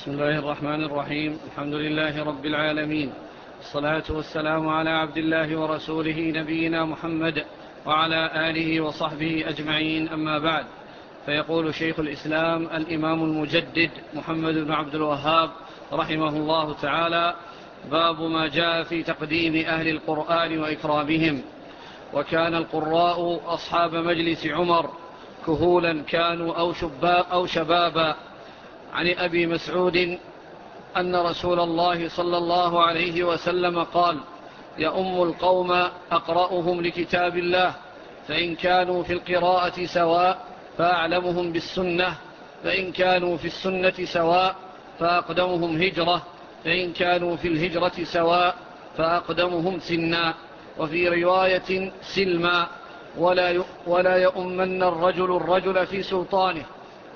بسم الله الرحمن الرحيم. الحمد لله رب العالمين. الصلاة والسلام على عبد الله ورسوله نبينا محمد وعلى آله وصحبه أجمعين. أما بعد فيقول شيخ الإسلام الإمام المجدد محمد بن عبد الوهاب رحمه الله تعالى باب ما جاء في تقديم أهل القرآن وإكرامهم. وكان القراء أصحاب مجلس عمر كهولا كانوا أو, شباب أو شبابا عن أبي مسعود أن رسول الله صلى الله عليه وسلم قال يأم القوم أقرأهم لكتاب الله فإن كانوا في القراءة سواء فأعلمهم بالسنة فإن كانوا في السنة سواء فأقدمهم هجرة فإن كانوا في الهجرة سواء فأقدمهم سنا. وفي رواية سلما ولا يؤمن الرجل الرجل في سلطانه.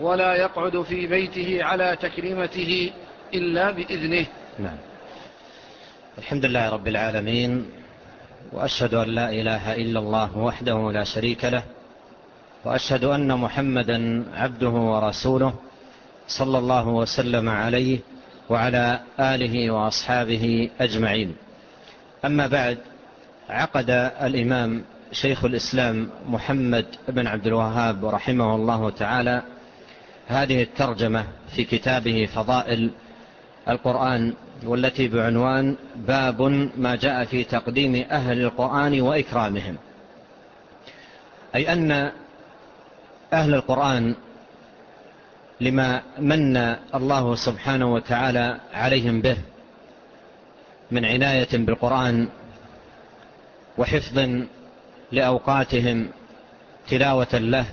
ولا يقعد في بيته على تكريمته إلا بإذنه. نعم. الحمد لله رب العالمين وأشهد أن لا إله إلا الله وحده لا شريك له وأشهد أن محمدا عبده ورسوله صلى الله وسلم عليه وعلى آله وأصحابه أجمعين. أما بعد عقد الإمام شيخ الإسلام محمد بن عبد الوهاب رحمه الله تعالى هذه الترجمة في كتابه فضائل القرآن والتي بعنوان باب ما جاء في تقديم أهل القرآن وإكرامهم. أي أن أهل القرآن لما من الله سبحانه وتعالى عليهم به من عناية بالقرآن وحفظ لأوقاتهم تلاوة له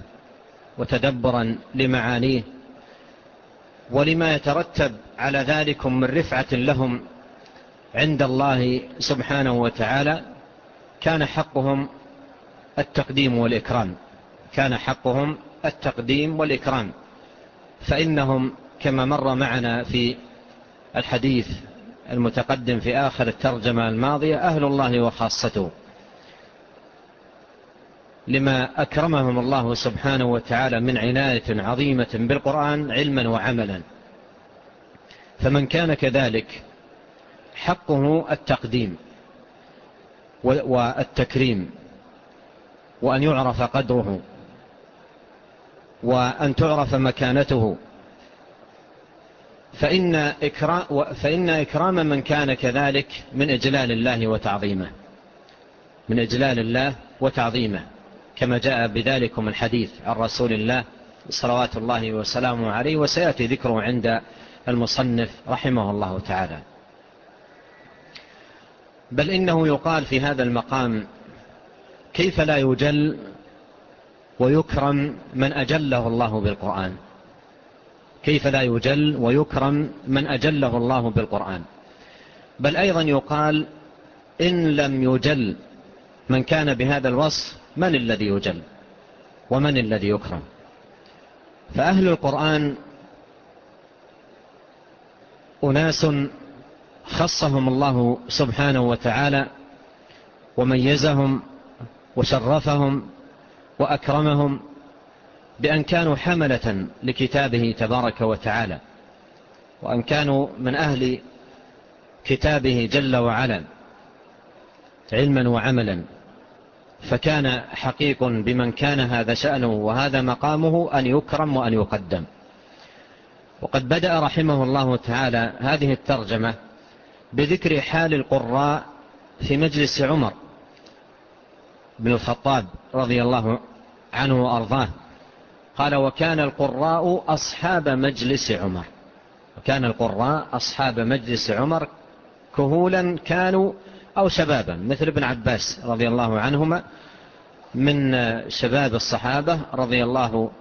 وتدبرا لمعانيه ولما يترتب على ذلك من رفعة لهم عند الله سبحانه وتعالى كان حقهم التقديم والإكرام. كان حقهم التقديم والإكرام. فإنهم كما مر معنا في الحديث المتقدم في آخر الترجمة الماضية أهل الله وخاصته. لما أكرمهم الله سبحانه وتعالى من عناية عظيمة بالقرآن علما وعملا. فمن كان كذلك حقه التقديم والتكريم وأن يعرف قدره وأن تعرف مكانته. فإن إكرام, فإن إكرام من كان كذلك من إجلال الله وتعظيمه. من إجلال الله وتعظيمه. كما جاء بذلكم الحديث عن رسول الله صلوات الله وسلامه عليه وسيأتي ذكره عند المصنف رحمه الله تعالى. بل إنه يقال في هذا المقام كيف لا يجل ويكرم من أجله الله بالقرآن؟ كيف لا يجل ويكرم من أجله الله بالقرآن؟ بل أيضا يقال إن لم يجل من كان بهذا الوصف من الذي يجل ومن الذي يكرم فأهل القرآن أناس خصهم الله سبحانه وتعالى وميزهم وشرفهم وأكرمهم بأن كانوا حملة لكتابه تبارك وتعالى وأن كانوا من أهل كتابه جل وعلا علما وعملا. فكان حقيق بمن كان هذا شأنه وهذا مقامه أن يكرم وأن يقدم. وقد بدأ رحمه الله تعالى هذه الترجمة بذكر حال القراء في مجلس عمر بن الخطاب رضي الله عنه وأرضاه. قال وكان القراء أصحاب مجلس عمر. وكان القراء أصحاب مجلس عمر كهولا كانوا أو شبابا مثل ابن عباس رضي الله عنهما من شباب الصحابة رضي الله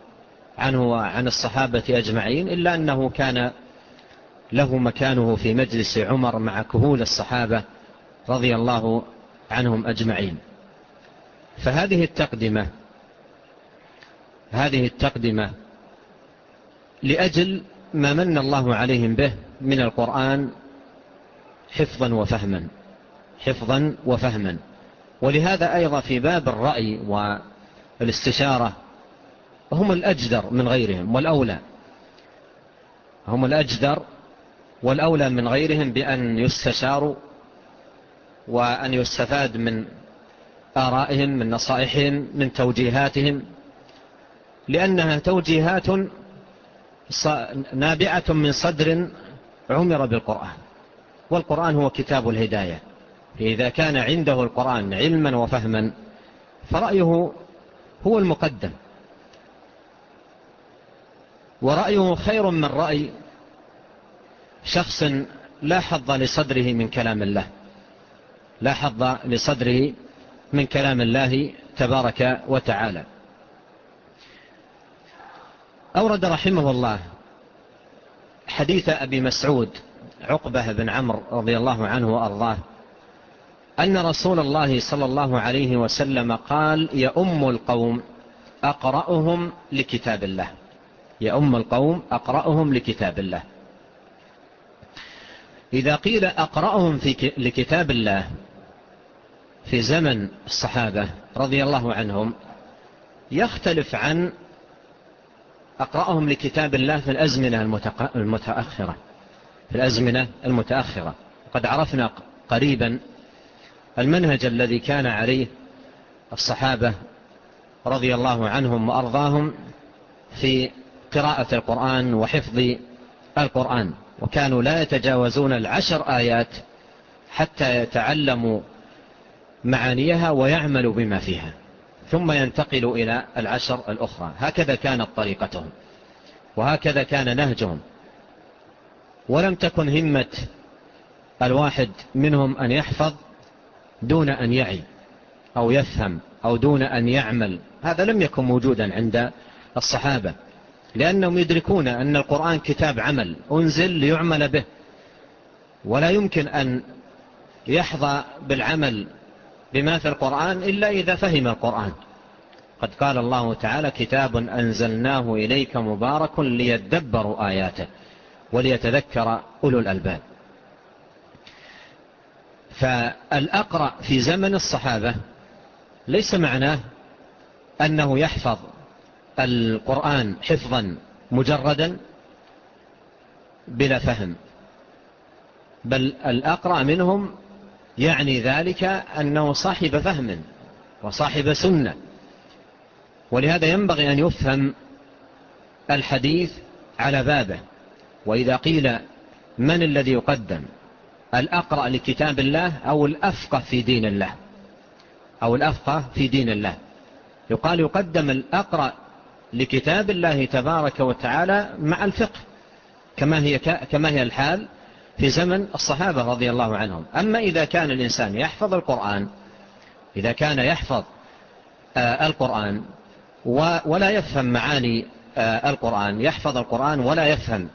عنه وعن الصحابة أجمعين إلا أنه كان له مكانه في مجلس عمر مع كهول الصحابة رضي الله عنهم أجمعين. فهذه التقدمة هذه التقدمة لأجل ما من الله عليهم به من القرآن حفظا وفهما. حفظا وفهما. ولهذا أيضا في باب الرأي والاستشارة هم الأجدر من غيرهم والأولى. هم الأجدر والأولى من غيرهم بأن يستشاروا وأن يستفاد من آرائهم من نصائحهم من توجيهاتهم. لأنها توجيهات نابعة من صدر عمر بالقرآن. والقرآن هو كتاب الهداية. إذا كان عنده القرآن علما وفهما فرأيه هو المقدم. ورأيه خير من رأي شخص لا حظ لصدره من كلام الله لا حظ لصدره من كلام الله تبارك وتعالى. أورد رحمه الله حديث أبي مسعود عقبة بن عمر رضي الله عنه وأرضاه أن رسول الله صلى الله عليه وسلم قال يأم القوم أقرأهم لكتاب الله. يأم القوم أقرأهم لكتاب الله. إذا قيل أقرأهم في لكتاب الله في زمن الصحابة رضي الله عنهم يختلف عن أقرأهم لكتاب الله في الأزمنة المتأخرة. في الأزمنة المتأخرة. قد عرفنا قريبا المنهج الذي كان عليه الصحابة رضي الله عنهم وأرضاهم في قراءة القرآن وحفظ القرآن. وكانوا لا يتجاوزون العشر آيات حتى يتعلموا معانيها ويعملوا بما فيها. ثم ينتقلوا إلى العشر الأخرى. هكذا كانت طريقتهم. وهكذا كان نهجهم. ولم تكن همة الواحد منهم أن يحفظ دون أن يعي أو يفهم أو دون أن يعمل. هذا لم يكن موجودا عند الصحابة لأنهم يدركون أن القرآن كتاب عمل أنزل ليعمل به. ولا يمكن أن يحظى بالعمل بما في القرآن إلا إذا فهم القرآن. قد قال الله تعالى كتاب أنزلناه إليك مبارك ليتدبروا آياته وليتذكر أولو الألباب. فالأقرأ في زمن الصحابة ليس معناه أنه يحفظ القرآن حفظا مجردا بلا فهم بل الأقرأ منهم يعني ذلك أنه صاحب فهم وصاحب سنة ولهذا ينبغي أن يفهم الحديث على بابه وإذا قيل من الذي يقدم. الأقرأ لكتاب الله أو الأفقه في دين الله. أو الأفقه في دين الله. يقال يقدم الأقرأ لكتاب الله تبارك وتعالى مع الفقه. كما هي, كما هي الحال في زمن الصحابة رضي الله عنهم. أما إذا كان الإنسان يحفظ القرآن إذا كان يحفظ آه، القرآن ولا يفهم معاني آه، القرآن يحفظ القرآن ولا يفهم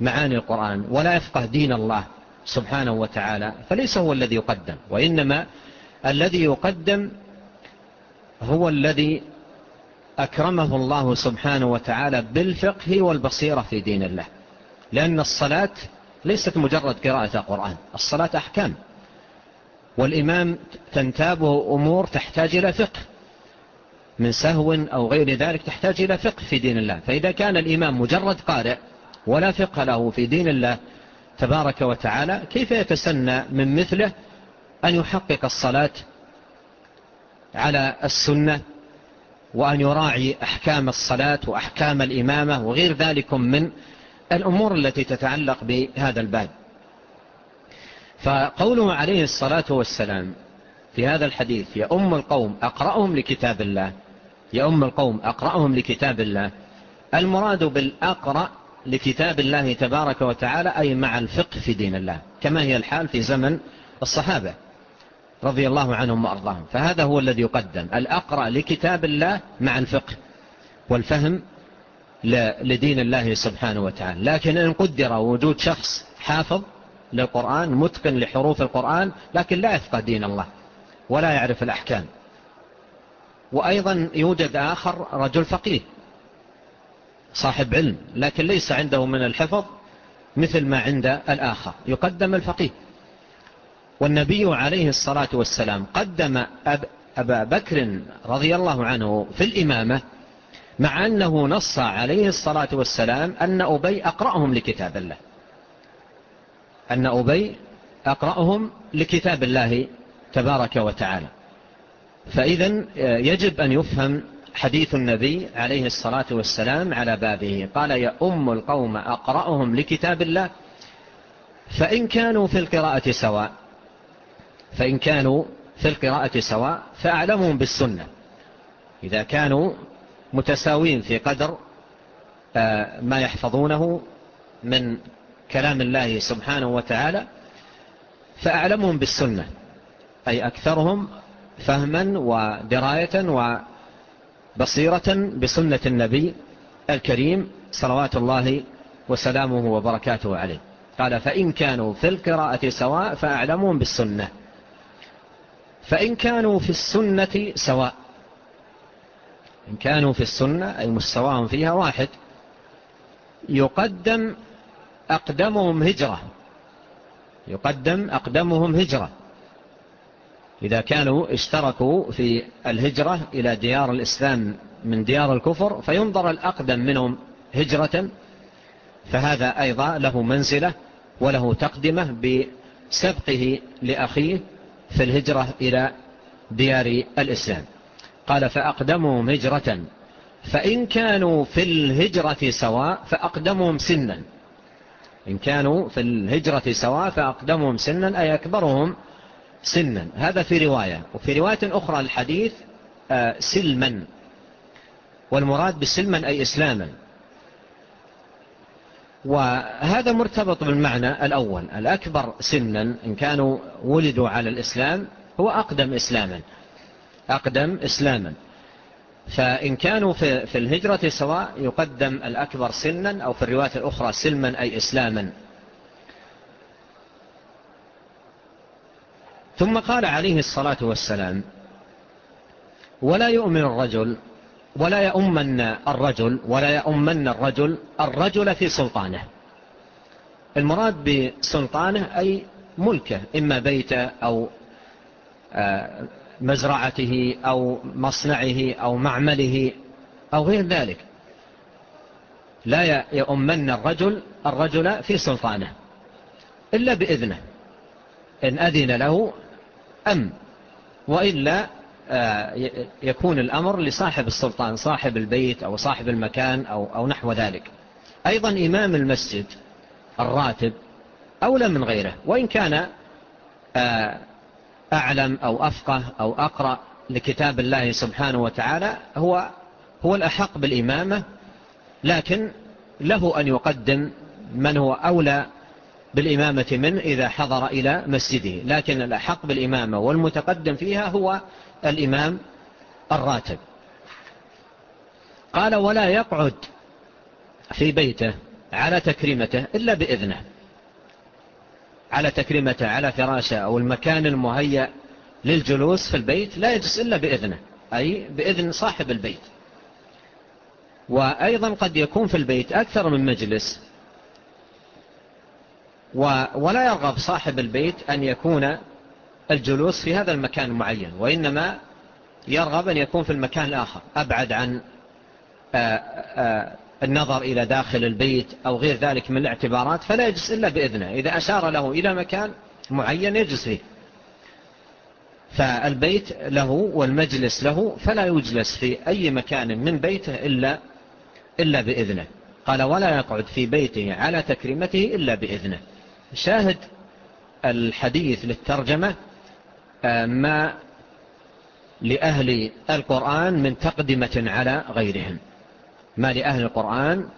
معاني القرآن ولا يفقه دين الله سبحانه وتعالى فليس هو الذي يقدم وإنما الذي يقدم هو الذي أكرمه الله سبحانه وتعالى بالفقه والبصيرة في دين الله. لأن الصلاة ليست مجرد قراءة قرآن الصلاة أحكام. والإمام تنتابه أمور تحتاج إلى فقه. من سهو أو غير ذلك تحتاج إلى فقه في دين الله. فإذا كان الإمام مجرد قارئ ولا فقه له في دين الله تبارك وتعالى كيف يتسنى من مثله أن يحقق الصلاة على السنة وأن يراعي أحكام الصلاة وأحكام الإمامة وغير ذلك من الأمور التي تتعلق بهذا الباب. فقوله عليه الصلاة والسلام في هذا الحديث يا أم القوم أقرأهم لكتاب الله يا أم القوم أقرأهم لكتاب الله المراد بالأقرأ لكتاب الله تبارك وتعالى أي مع الفقه في دين الله كما هي الحال في زمن الصحابة رضي الله عنهم وأرضاهم. فهذا هو الذي يقدم. الأقرأ لكتاب الله مع الفقه والفهم لدين الله سبحانه وتعالى. لكن إن قدر وجود شخص حافظ للقرآن متقن لحروف القرآن لكن لا يثقى دين الله ولا يعرف الأحكام. وأيضا يوجد آخر رجل فقيه. صاحب علم لكن ليس عنده من الحفظ مثل ما عند الآخر. يقدم الفقيه. والنبي عليه الصلاة والسلام قدم أب أبا بكر رضي الله عنه في الإمامة مع أنه نص عليه الصلاة والسلام أن أبي أقرأهم لكتاب الله. أن أبي أقرأهم لكتاب الله تبارك وتعالى. فإذا آه، يجب أن يفهم حديث النبي عليه الصلاة والسلام على بابه. قال يا أم القوم أقرأهم لكتاب الله؟ فإن كانوا في القراءة سواء. فإن كانوا في القراءة سواء فأعلمهم بالسنة. إذا كانوا متساوين في قدر آه، ما يحفظونه من كلام الله سبحانه وتعالى فأعلمهم بالسنة. أي أكثرهم فهما ودراية بصيرة بسنة النبي الكريم صلوات الله وسلامه وبركاته عليه. قال فإن كانوا في القراءة سواء فأعلمهم بالسنة. فإن كانوا في السنة سواء. إن كانوا في السنة أي مستواهم فيها واحد. يقدم أقدمهم هجرة. يقدم أقدمهم هجرة. إذا كانوا اشتركوا في الهجرة إلى ديار الإسلام من ديار الكفر فينظر الأقدم منهم هجرة فهذا أيضا له منزلة وله تقدمة بسبقه لأخيه في الهجرة إلى ديار الإسلام. قال فأقدمهم هجرة فإن كانوا في الهجرة سواء فأقدمهم سنا. إن كانوا في الهجرة سواء فأقدمهم سنا أي أكبرهم سنا. هذا في رواية. وفي رواية أخرى الحديث آه، سلما. والمراد بسلما أي إسلاما. وهذا مرتبط بالمعنى الأول. الأكبر سنا إن كانوا ولدوا على الإسلام هو أقدم إسلاما. أقدم إسلاما. فإن كانوا في الهجرة سواء يقدم الأكبر سنا أو في الرواية الأخرى سلما أي إسلاما. ثم قال عليه الصلاة والسلام ولا يؤمن الرجل ولا يؤمن الرجل ولا يؤمن الرجل الرجل في سلطانه. المراد بسلطانه أي ملكه إما بيته أو آه، مزرعته أو مصنعه أو معمله أو غير ذلك. لا يؤمن الرجل الرجل في سلطانه إلا بإذنه. إن أذن له أم وإلا آه، يكون الأمر لصاحب السلطان صاحب البيت أو صاحب المكان أو, أو نحو ذلك. أيضا إمام المسجد الراتب أولى من غيره وإن كان آه، أعلم أو أفقه أو أقرأ لكتاب الله سبحانه وتعالى هو هو الأحق بالإمامة لكن له أن يقدم من هو أولى بالإمامة من إذا حضر إلى مسجده لكن الأحق بالإمامة والمتقدم فيها هو الإمام الراتب. قال ولا يقعد في بيته على تكريمته إلا بإذنه. على تكريمته على فراشه أو المكان المهيأ للجلوس في البيت لا يجلس إلا بإذنه أي بإذن صاحب البيت. وأيضا قد يكون في البيت أكثر من مجلس ولا يرغب صاحب البيت أن يكون الجلوس في هذا المكان معين وإنما يرغب أن يكون في المكان الآخر أبعد عن آه، آه، النظر إلى داخل البيت أو غير ذلك من الاعتبارات فلا يجلس إلا بإذنه. إذا أشار له إلى مكان معين يجلس فيه. فالبيت له والمجلس له فلا يجلس في أي مكان من بيته إلا, إلا بإذنه. قال ولا يقعد في بيته على تكريمته إلا بإذنه. شاهد الحديث للترجمة آه، ما لأهل القرآن من تقدمة على غيرهم. ما لأهل القرآن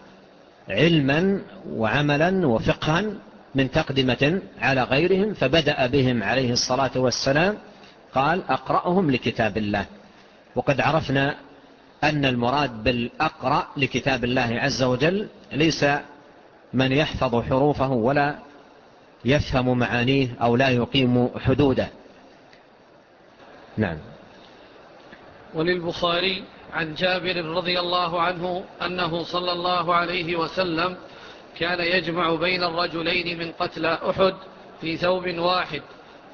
علما وعملا وفقها من تقدمة على غيرهم فبدأ بهم عليه الصلاة والسلام قال أقرأهم لكتاب الله. وقد عرفنا أن المراد بالأقرأ لكتاب الله عز وجل ليس من يحفظ حروفه ولا يفهم معانيه أو لا يقيم حدوده. نعم. وللبخاري عن جابر رضي الله عنه أنه صلى الله عليه وسلم كان يجمع بين الرجلين من قتل أحد في ثوب واحد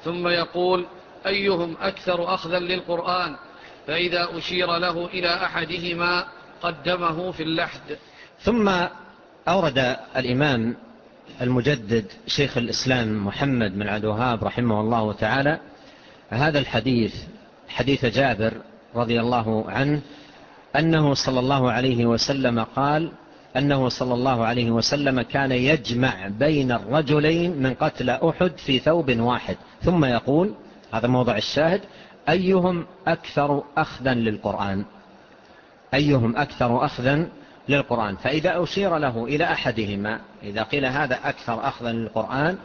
ثم يقول أيهم أكثر أخذا للقرآن؟ فإذا أشير له إلى أحدهما قدمه في اللحد. ثم أورد الإمام المجدد شيخ الإسلام محمد بن عبد الوهاب رحمه الله تعالى هذا الحديث حديث جابر رضي الله عنه أنه صلى الله عليه وسلم قال أنه صلى الله عليه وسلم كان يجمع بين الرجلين من قتل أحد في ثوب واحد. ثم يقول هذا موضع الشاهد أيهم أكثر أخذا للقرآن؟ أيهم أكثر أخذا للقرآن. فإذا أشير له إلى أحدهما إذا قيل هذا أكثر أخذا للقرآن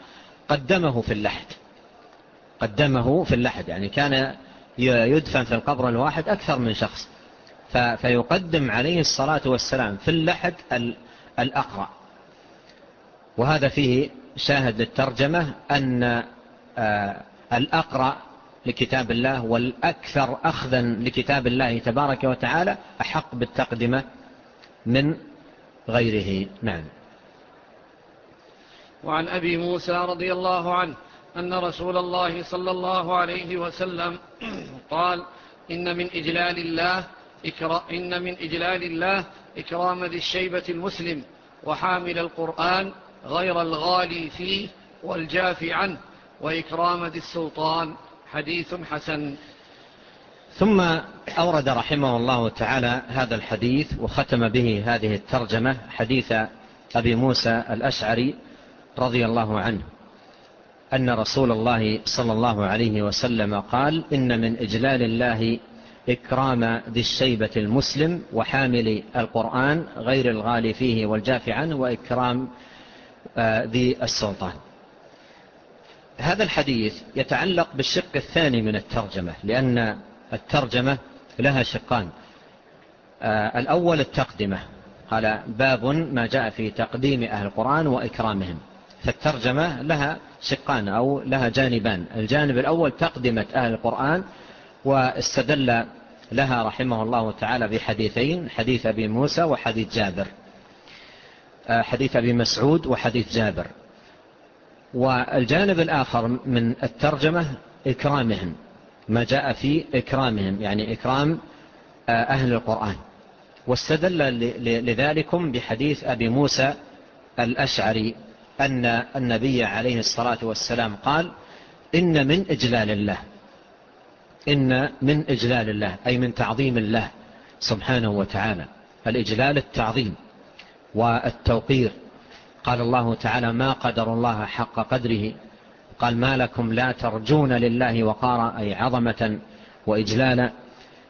قدمه في اللحد. قدمه في اللحد يعني كان يدفن في القبر الواحد أكثر من شخص. فيقدم عليه الصلاة والسلام في اللحد الأقرأ. وهذا فيه شاهد للترجمة أن آه، الأقرأ لكتاب الله والأكثر أخذا لكتاب الله تبارك وتعالى أحق بالتقدمة من غيره. نعم. وعن أبي موسى رضي الله عنه أن رسول الله صلى الله عليه وسلم قال إن من إجلال الله إن من إجلال الله إكرام ذي الشيبة المسلم وحامل القرآن غير الغالي فيه والجاف عنه وإكرام ذي السلطان حديث حسن. ثم أورد رحمه الله تعالى هذا الحديث وختم به هذه الترجمة حديث أبي موسى الأشعري رضي الله عنه. أن رسول الله صلى الله عليه وسلم قال إن من إجلال الله إكرام ذي الشيبة المسلم وحامل القرآن غير الغالي فيه والجافعا عنه وإكرام آه، ذي السلطان. هذا الحديث يتعلق بالشق الثاني من الترجمة لأن الترجمة لها شقان. آه، الأول التقدمة. قال باب ما جاء في تقديم أهل القرآن وإكرامهم. فالترجمة لها شقان أو لها جانبان. الجانب الأول تقدمة أهل القرآن واستدل لها رحمه الله تعالى بحديثين حديث أبي موسى وحديث جابر. آه، حديث أبي مسعود وحديث جابر. والجانب الآخر من الترجمة إكرامهم. ما جاء في إكرامهم يعني إكرام آه، أهل القرآن. واستدل لذلكم بحديث أبي موسى الأشعري أن النبي عليه الصلاة والسلام قال إن من إجلال الله. إن من إجلال الله أي من تعظيم الله سبحانه وتعالى. الإجلال التعظيم والتوقير. قال الله تعالى ما قدر الله حق قدره قال ما لكم لا ترجون لله وقارا أي عظمة وإجلالا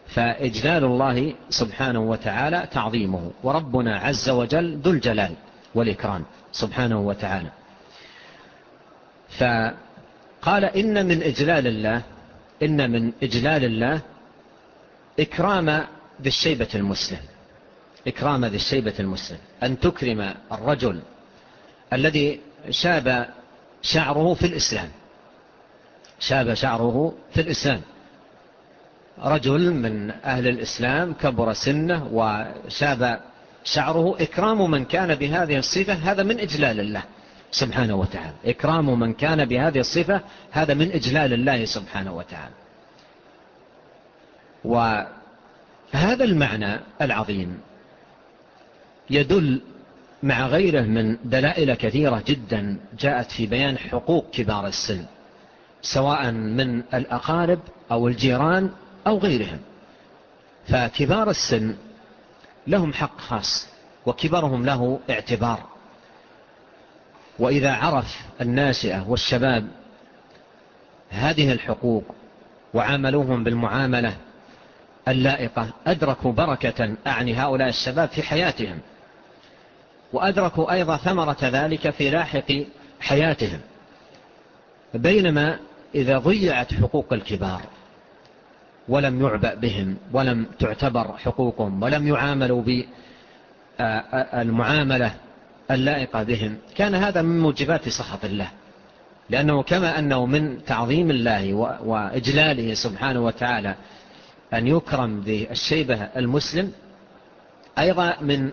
فإجلال الله سبحانه وتعالى تعظيمه. وربنا عز وجل ذو الجلال والإكرام سبحانه وتعالى. فقال إن من إجلال الله إن من إجلال الله إكرام ذي الشيبة المسلم. إكرام ذي الشيبة المسلم. أن تكرم الرجل الذي شاب شعره في الإسلام. شاب شعره في الإسلام. رجل من أهل الإسلام كبر سنه وشاب شعره إكرام من كان بهذه الصفة هذا من إجلال الله سبحانه وتعالى. إكرام من كان بهذه الصفة هذا من إجلال الله سبحانه وتعالى. وهذا المعنى العظيم يدل مع غيره من دلائل كثيرة جدا جاءت في بيان حقوق كبار السن سواء من الأقارب أو الجيران أو غيرهم. فكبار السن لهم حق خاص وكبرهم له اعتبار. وإذا عرف الناشئة والشباب هذه الحقوق وعاملوهم بالمعاملة اللائقة أدركوا بركة أعني هؤلاء الشباب في حياتهم. وأدركوا أيضا ثمرة ذلك في لاحق حياتهم. بينما إذا ضيعت حقوق الكبار ولم يعبأ بهم ولم تعتبر حقوقهم ولم يعاملوا بالمعاملة اللائقة بهم كان هذا من موجبات سخط الله. لأنه كما أنه من تعظيم الله وإجلاله سبحانه وتعالى أن يكرم بالشيبة المسلم أيضا من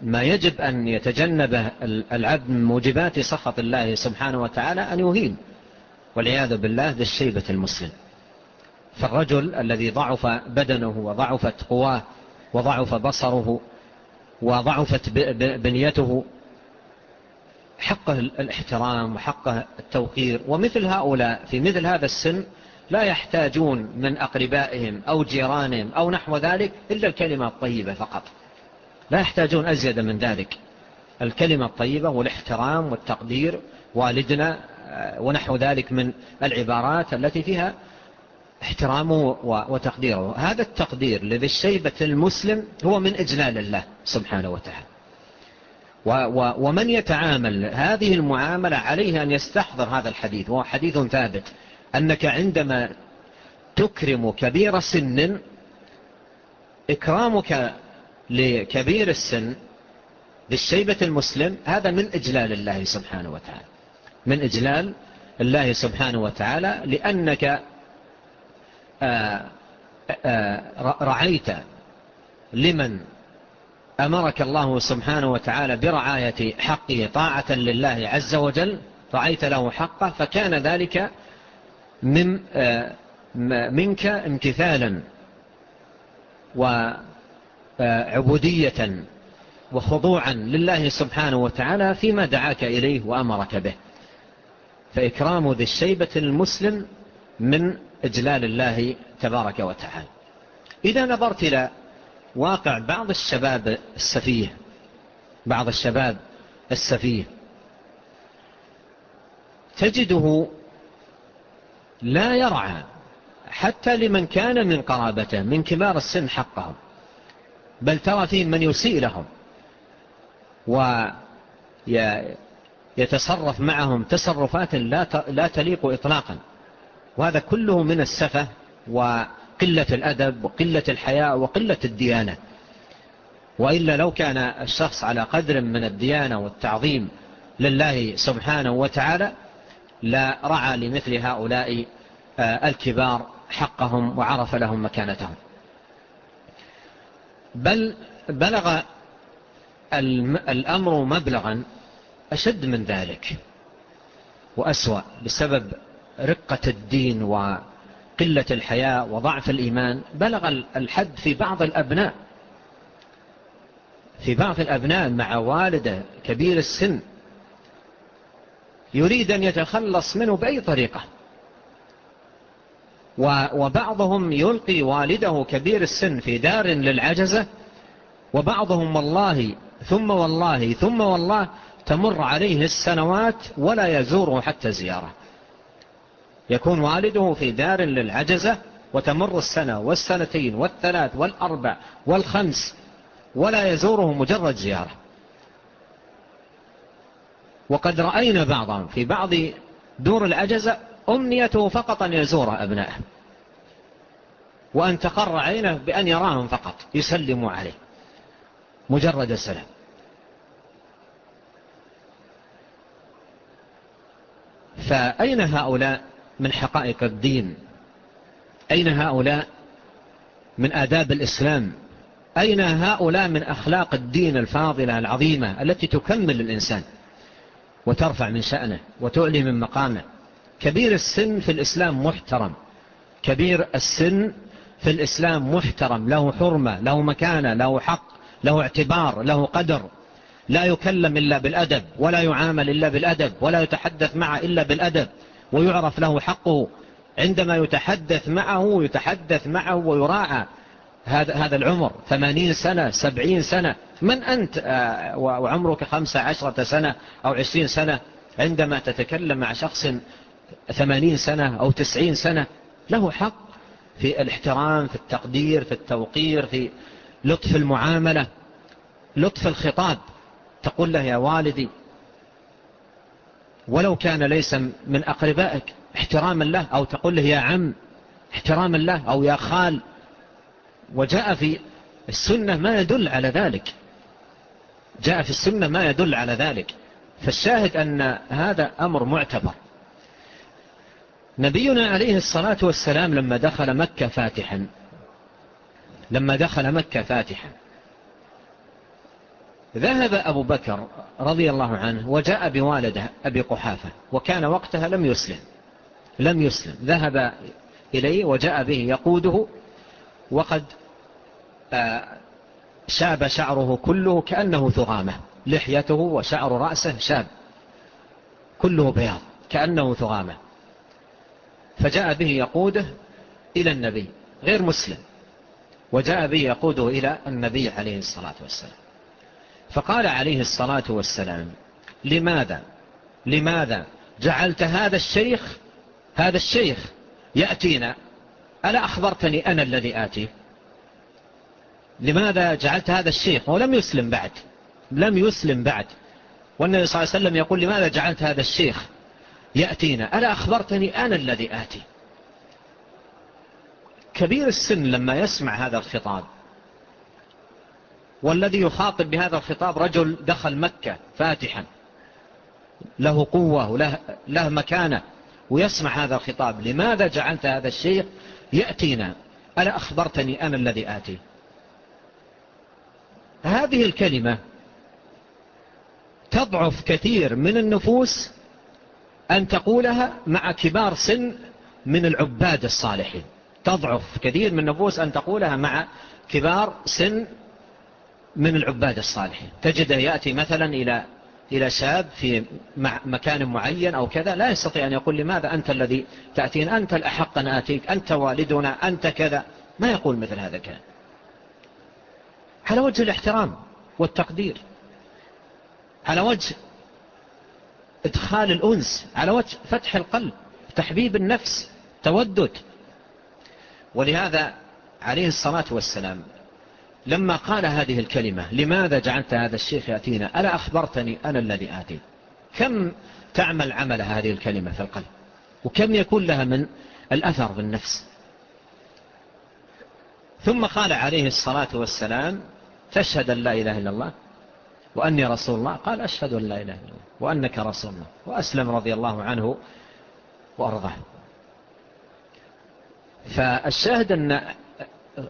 ما يجب أن يتجنب العبد من موجبات سخط الله سبحانه وتعالى أن يهين والعياذ بالله بالشيبة المسلم. فالرجل الذي ضعف بدنه وضعفت قواه وضعف بصره وضعفت بنيته حقه الاحترام وحقه التوقير ومثل هؤلاء في مثل هذا السن لا يحتاجون من أقربائهم أو جيرانهم أو نحو ذلك إلا الكلمة الطيبة فقط. لا يحتاجون أزيد من ذلك. الكلمة الطيبة والاحترام والتقدير والدنا آه، ونحو ذلك من العبارات التي فيها احترامه وتقديره. هذا التقدير لذي الشيبة المسلم هو من إجلال الله سبحانه وتعالى. ومن يتعامل هذه المعاملة عليه أن يستحضر هذا الحديث. وهو حديث ثابت. أنك عندما تكرم كبير سن إكرامك لكبير السن بالشيبة المسلم هذا من إجلال الله سبحانه وتعالى. من إجلال الله سبحانه وتعالى لأنك آه، آه، رعيت لمن أمرك الله سبحانه وتعالى برعاية حقه طاعة لله عز وجل رعيت له حقه فكان ذلك من آه، منك امتثالا. ومعنى عبودية وخضوعا لله سبحانه وتعالى فيما دعاك إليه وأمرك به. فإكرام ذي الشيبة المسلم من إجلال الله تبارك وتعالى. إذا نظرت إلى واقع بعض الشباب السفيه بعض الشباب السفيه تجده لا يرعى حتى لمن كان من قرابته من كبار السن حقهم. بل ترى فيهم من يسيء لهم ويتصرف معهم تصرفات لا تليق إطلاقا. وهذا كله من السفة وقلة الأدب وقلة الحياء وقلة الديانة. وإلا لو كان الشخص على قدر من الديانة والتعظيم لله سبحانه وتعالى لا رعى لمثل هؤلاء آه، الكبار حقهم وعرف لهم مكانتهم. بل بلغ الأمر مبلغا أشد من ذلك وأسوأ بسبب رقة الدين وقلة الحياء وضعف الإيمان. بلغ الحد في بعض الأبناء في بعض الأبناء مع والده كبير السن يريد أن يتخلص منه بأي طريقة. وبعضهم يلقي والده كبير السن في دار للعجزة وبعضهم والله ثم والله ثم والله تمر عليه السنوات ولا يزوره حتى زيارة. يكون والده في دار للعجزة وتمر السنة والسنتين والثلاث والأربع والخمس ولا يزوره مجرد زيارة. وقد رأينا بعضهم في بعض دور العجزة أمنيته فقط أن يزور أبنائه. وأن تقر عينه بأن يراهم فقط يسلم عليه. مجرد السلام. فأين هؤلاء من حقائق الدين؟ أين هؤلاء من آداب الإسلام؟ أين هؤلاء من أخلاق الدين الفاضلة العظيمة التي تكمل الإنسان وترفع من شأنه وتعلي من مقامه؟ كبير السن في الإسلام محترم. كبير السن في الإسلام محترم. له حرمة له مكانة له حق له اعتبار له قدر. لا يكلم إلا بالأدب ولا يعامل إلا بالأدب ولا يتحدث معه إلا بالأدب ويعرف له حقه. عندما يتحدث معه يتحدث معه ويراعى هذا هذا العمر. ثمانين سنة سبعين سنة. من أنت آه، وعمرك خمسة عشرة سنة أو عشرين سنة؟ عندما تتكلم مع شخص ثمانين سنة أو تسعين سنة له حق في الاحترام في التقدير في التوقير في لطف المعاملة لطف الخطاب. تقول له يا والدي ولو كان ليس من أقربائك احتراما له أو تقول له يا عم احتراما له أو يا خال. وجاء في السنة ما يدل على ذلك. جاء في السنة ما يدل على ذلك. فالشاهد أن هذا أمر معتبر. نبينا عليه الصلاة والسلام لما دخل مكة فاتحا. لما دخل مكة فاتحا. ذهب أبو بكر رضي الله عنه وجاء بوالده أبي قحافة وكان وقتها لم يسلم. لم يسلم. ذهب إليه وجاء به يقوده وقد آه، شاب شعره كله كأنه ثغامة. لحيته وشعر رأسه شاب. كله بياض. كأنه ثغامة. فجاء به يقوده إلى النبي غير مسلم. وجاء به يقوده إلى النبي عليه الصلاة والسلام. فقال عليه الصلاة والسلام لماذا؟ لماذا جعلت هذا الشيخ هذا الشيخ يأتينا؟ ألا أخبرتني أنا الذي آتي؟ لماذا جعلت هذا الشيخ؟ ولم يسلم بعد لم يسلم بعد. والنبي صلى الله عليه وسلم يقول لماذا جعلت هذا الشيخ يأتينا. ألا أخبرتني أنا الذي آتي؟ كبير السن لما يسمع هذا الخطاب. والذي يخاطب بهذا الخطاب رجل دخل مكة فاتحا. له قوة وله له مكانة ويسمع هذا الخطاب. لماذا جعلت هذا الشيخ يأتينا؟ ألا أخبرتني أنا الذي آتي؟ هذه الكلمة تضعف كثير من النفوس أن تقولها مع كبار سن من العباد الصالحين. تضعف كثير من النفوس أن تقولها مع كبار سن من العباد الصالحين. تجد يأتي مثلا إلى إلى شاب في مكان معين أو كذا لا يستطيع أن يقول لماذا أنت الذي تأتين؟ أنت الأحق أن آتيك أنت والدنا أنت كذا. ما يقول مثل هذا الكلام. على وجه الاحترام والتقدير. على وجه إدخال الأنس على وجه فتح القلب تحبيب النفس تودد. ولهذا عليه الصلاة والسلام لما قال هذه الكلمة لماذا جعلت هذا الشيخ يأتينا؟ ألا أخبرتني أنا الذي آتي كم تعمل عمل هذه الكلمة في القلب؟ وكم يكون لها من الأثر بالنفس ثم قال عليه الصلاة والسلام تشهد أن لا إله إلا الله وأني رسول الله. قال أشهد أن لا إله إلا الله وأنك رسول الله. وأسلم رضي الله عنه وأرضاه. فالشاهد أن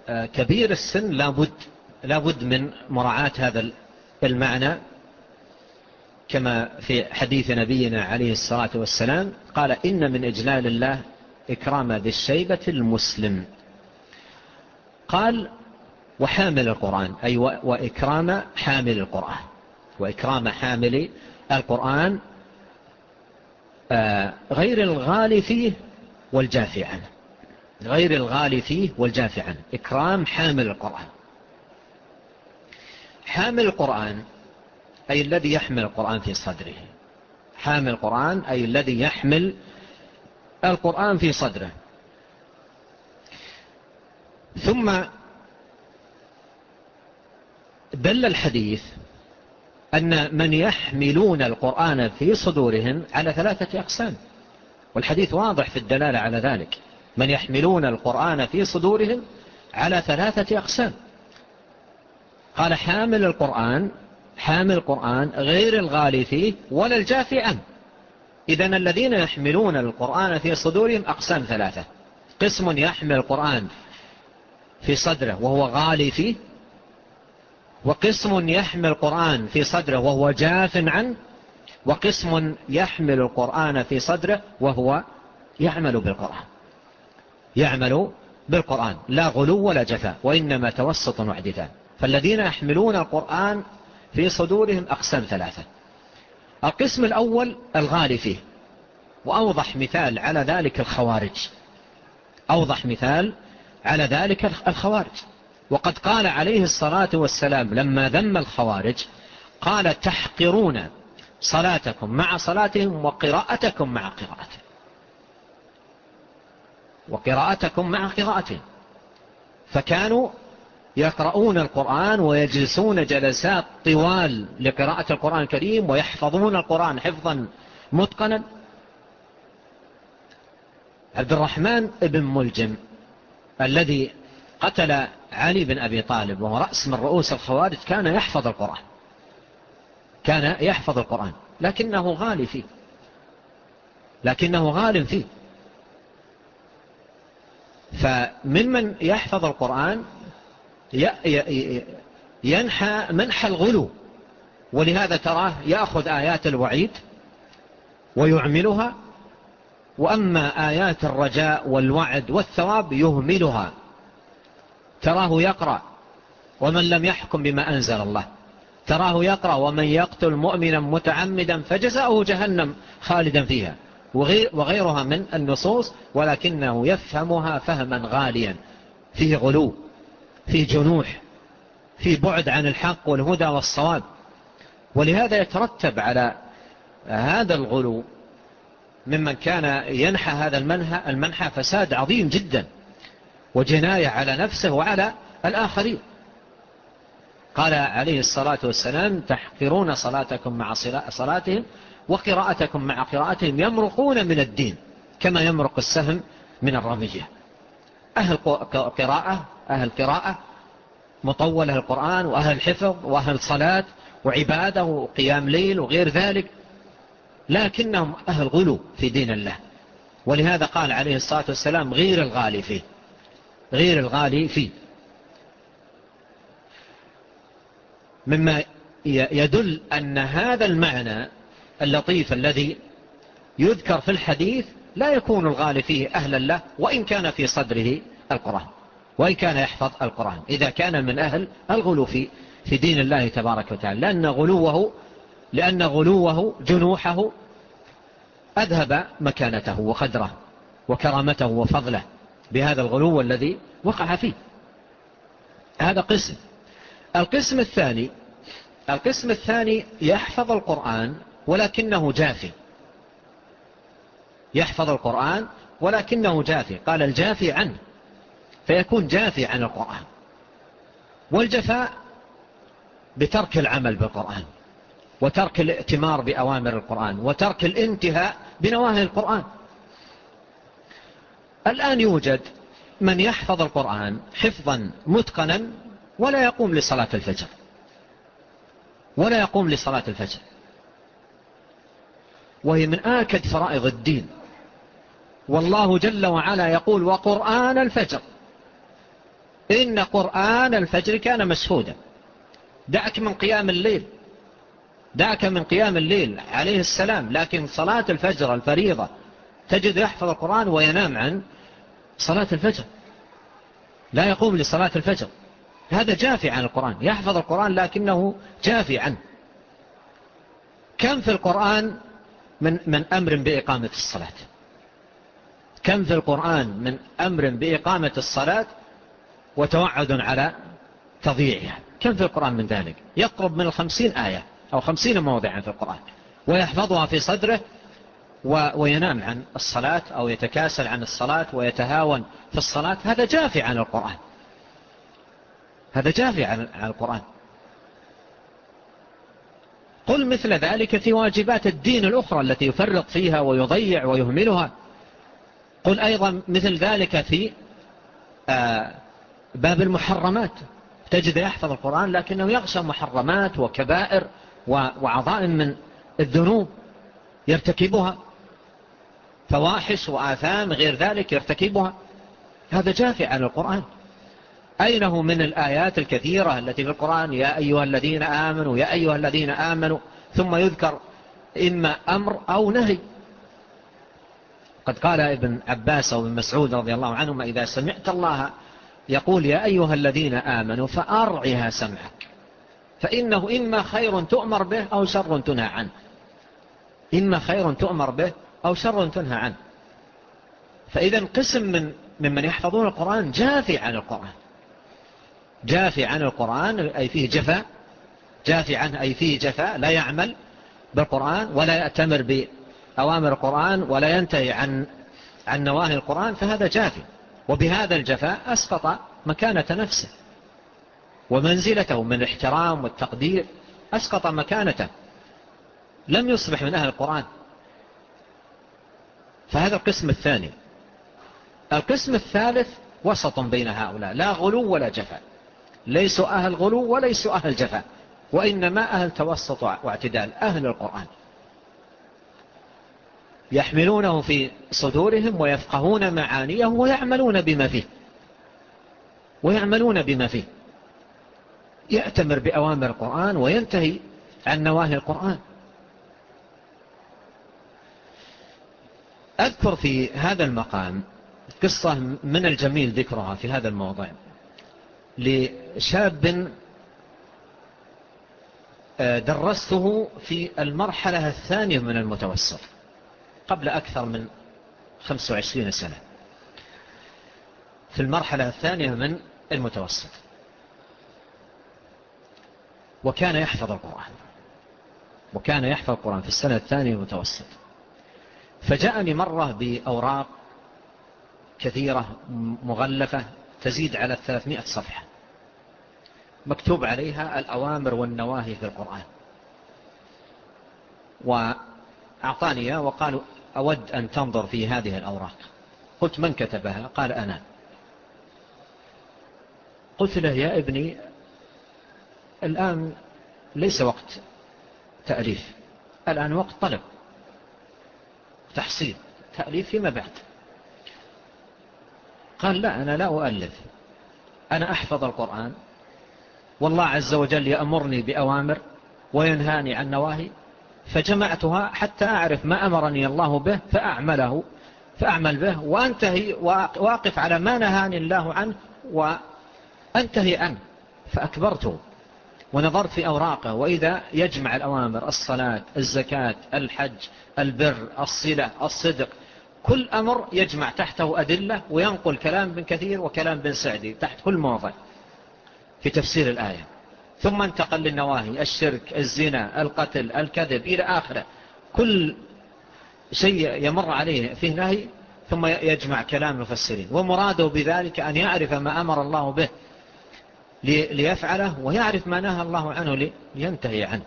كبير السن لابد, لابد من مراعاة هذا المعنى. كما في حديث نبينا عليه الصلاة والسلام قال إن من إجلال الله إكرام ذي الشيبة المسلم. قال وحامل القرآن. أي وإكرام حامل القرآن. وإكرام حامل القرآن آه، غير الغالي فيه والجافي عنه. غير الغالي فيه والجافي عنه. إكرام حامل القرآن. حامل القرآن أي الذي يحمل القرآن في صدره. حامل القرآن أي الذي يحمل القرآن في صدره. ثم دل الحديث أن من يحملون القرآن في صدورهم على ثلاثة أقسام. والحديث واضح في الدلالة على ذلك. من يحملون القرآن في صدورهم على ثلاثة أقسام. قال حامل القرآن حامل القرآن غير الغالي فيه ولا الجافي عنه. إذن الذين يحملون القرآن في صدورهم أقسام ثلاثة. قسم يحمل القرآن في صدره وهو غالي فيه وقسم يحمل القرآن في صدره وهو جاف عنه وقسم يحمل القرآن في صدره وهو يعمل بالقرآن. يعمل بالقرآن لا غلو ولا جفاء وإنما توسط واعدثان فالذين يحملون القرآن في صدورهم أقسام ثلاثة. القسم الأول الغالي فيه وأوضح مثال على ذلك الخوارج. أوضح مثال على ذلك الخوارج. وقد قال عليه الصلاة والسلام لما ذم الخوارج قال تحقرون صلاتكم مع صلاتهم وقراءتكم مع قراءتهم. وقراءتكم مع قراءتهم. فكانوا يقرؤون القرآن ويجلسون جلسات طوال لقراءة القرآن الكريم ويحفظون القرآن حفظا متقنا. عبد الرحمن بن ملجم الذي قتل علي بن أبي طالب وهو رأس من رؤوس الخوارج كان يحفظ القرآن. كان يحفظ القرآن. لكنه غالي فيه. لكنه غال فيه. فممن يحفظ القرآن ينحى منحى الغلو. ولهذا تراه يأخذ آيات الوعيد ويعملها وأما آيات الرجاء والوعد والثواب يهملها. تراه يقرأ ومن لم يحكم بما أنزل الله. تراه يقرأ ومن يقتل مؤمنا متعمدا فجزاؤه جهنم خالدا فيها. وغيرها من النصوص ولكنه يفهمها فهما غاليا. فيه غلو فيه جنوح فيه بعد عن الحق والهدى والصواب. ولهذا يترتب على هذا الغلو ممن كان ينحى هذا المنحى, المنحى فساد عظيم جدا. وجناية على نفسه وعلى الآخرين. قال عليه الصلاة والسلام تحقرون صلاتكم مع صلاتهم وقراءتكم مع قراءتهم يمرقون من الدين كما يمرق السهم من الرمية. أهل قراءة أهل قراءة مطولة القرآن وأهل حفظ وأهل صلاة وعبادة وقيام ليل وغير ذلك لكنهم أهل غلو في دين الله. ولهذا قال عليه الصلاة والسلام غير الغالي فيه. غير الغالي فيه. مما يدل أن هذا المعنى اللطيف الذي يذكر في الحديث لا يكون الغالي فيه أهلا له وإن كان في صدره القرآن وإن كان يحفظ القرآن. إذا كان من أهل الغلو في, في دين الله تبارك وتعالى لأن غلوه, لأن غلوه جنوحه أذهب مكانته وخدره وكرامته وفضله. بهذا الغلو الذي وقع فيه. هذا قسم. القسم الثاني القسم الثاني يحفظ القرآن ولكنه جافي. يحفظ القرآن ولكنه جافي. قال الجافي عنه فيكون جافي عن القرآن. والجفاء بترك العمل بالقرآن وترك الائتمار بأوامر القرآن وترك الانتهاء بنواهي القرآن. الآن يوجد من يحفظ القرآن حفظا متقنا ولا يقوم لصلاة الفجر. ولا يقوم لصلاة الفجر. وهي من آكد فرائض الدين. والله جل وعلا يقول وقرآن الفجر. إن قرآن الفجر كان مسهودا دعك من قيام الليل. دعك من قيام الليل عليه السلام. لكن صلاة الفجر الفريضة تجد يحفظ القرآن وينام عن صلاة الفجر. لا يقوم لصلاة الفجر. هذا جافي عن القرآن. يحفظ القرآن لكنه جافي عنه. كم في القرآن من, من أمر بإقامة الصلاة؟ كم في القرآن من أمر بإقامة الصلاة وتوعد على تضييعها؟ كم في القرآن من ذلك؟ يقرب من الخمسين آية أو خمسين موضعا في القرآن. ويحفظها في صدره وينام عن الصلاة أو يتكاسل عن الصلاة ويتهاون في الصلاة هذا جافي عن القرآن. هذا جافي عن القرآن. قل مثل ذلك في واجبات الدين الأخرى التي يفرط فيها ويضيع ويهملها. قل أيضا مثل ذلك في آه، باب المحرمات. تجد يحفظ القرآن لكنه يغشى محرمات وكبائر وعظائم من الذنوب يرتكبها. فواحش وآثام غير ذلك يرتكبها. هذا جافع عن القرآن. أينه من الآيات الكثيرة التي في القرآن؟ يا أيها الذين آمنوا يا أيها الذين آمنوا. ثم يذكر إما أمر أو نهي. قد قال ابن عباس أو ابن مسعود رضي الله عنهما إذا سمعت الله يقول يا أيها الذين آمنوا فأرعها سمعك. فإنه إما خير تؤمر به أو شر تنهى عنه. إما خير تؤمر به أو شر تنهى عنه. فإذا قسم من ممن يحفظون القرآن جافي عن القرآن. جافي عن القرآن أي فيه جفا. جافي عنه أي فيه جفا. لا يعمل بالقرآن ولا يأتمر بأوامر القرآن ولا ينتهي عن عن نواهي القرآن فهذا جافي. وبهذا الجفاء أسقط مكانة نفسه ومنزلته من الاحترام والتقدير. أسقط مكانته. لم يصبح من أهل القرآن. فهذا القسم الثاني. القسم الثالث وسط بين هؤلاء. لا غلو ولا جفاء. ليسوا أهل غلو وليسوا أهل جفاء. وإنما أهل توسط واعتدال أهل القرآن. يحملونه في صدورهم ويفقهون معانيه ويعملون بما فيه. ويعملون بما فيه. يأتمر بأوامر القرآن وينتهي عن نواهي القرآن. أذكر في هذا المقام قصة من الجميل ذكرها في هذا الموضع. لشاب آه، درسته في المرحلة الثانية من المتوسط قبل أكثر من 25 سنة. في المرحلة الثانية من المتوسط. وكان يحفظ القرآن. وكان يحفظ القرآن في السنة الثانية المتوسط. فجاءني مرة بأوراق كثيرة مغلفة تزيد على الثلاثمائة صفحة. مكتوب عليها الأوامر والنواهي في القرآن. وأعطاني وقال أود أن تنظر في هذه الأوراق. قلت من كتبها؟ قال أنا. قلت له يا ابني الآن ليس وقت تأليف. الآن وقت طلب. تحصيل تأليف فيما بعد. قال لا أنا لا أؤلف. أنا أحفظ القرآن. والله عز وجل يأمرني بأوامر وينهاني عن نواهي. فجمعتها حتى أعرف ما أمرني الله به فأعمله فأعمل به وأنتهي وأقف على ما نهاني الله عنه وأنتهي عنه فأكبرته. ونظرت في أوراقه وإذا يجمع الأوامر الصلاة الزكاة الحج البر الصلة الصدق كل أمر يجمع تحته أدلة وينقل كلام بن كثير وكلام بن سعدي تحت كل موضع في تفسير الآية. ثم انتقل للنواهي الشرك الزنا القتل الكذب إلى آخره. كل شيء يمر عليه فيه نهي ثم يجمع كلام المفسرين. ومراده بذلك أن يعرف ما أمر الله به ليفعله ويعرف ما نهى الله عنه لينتهي عنه.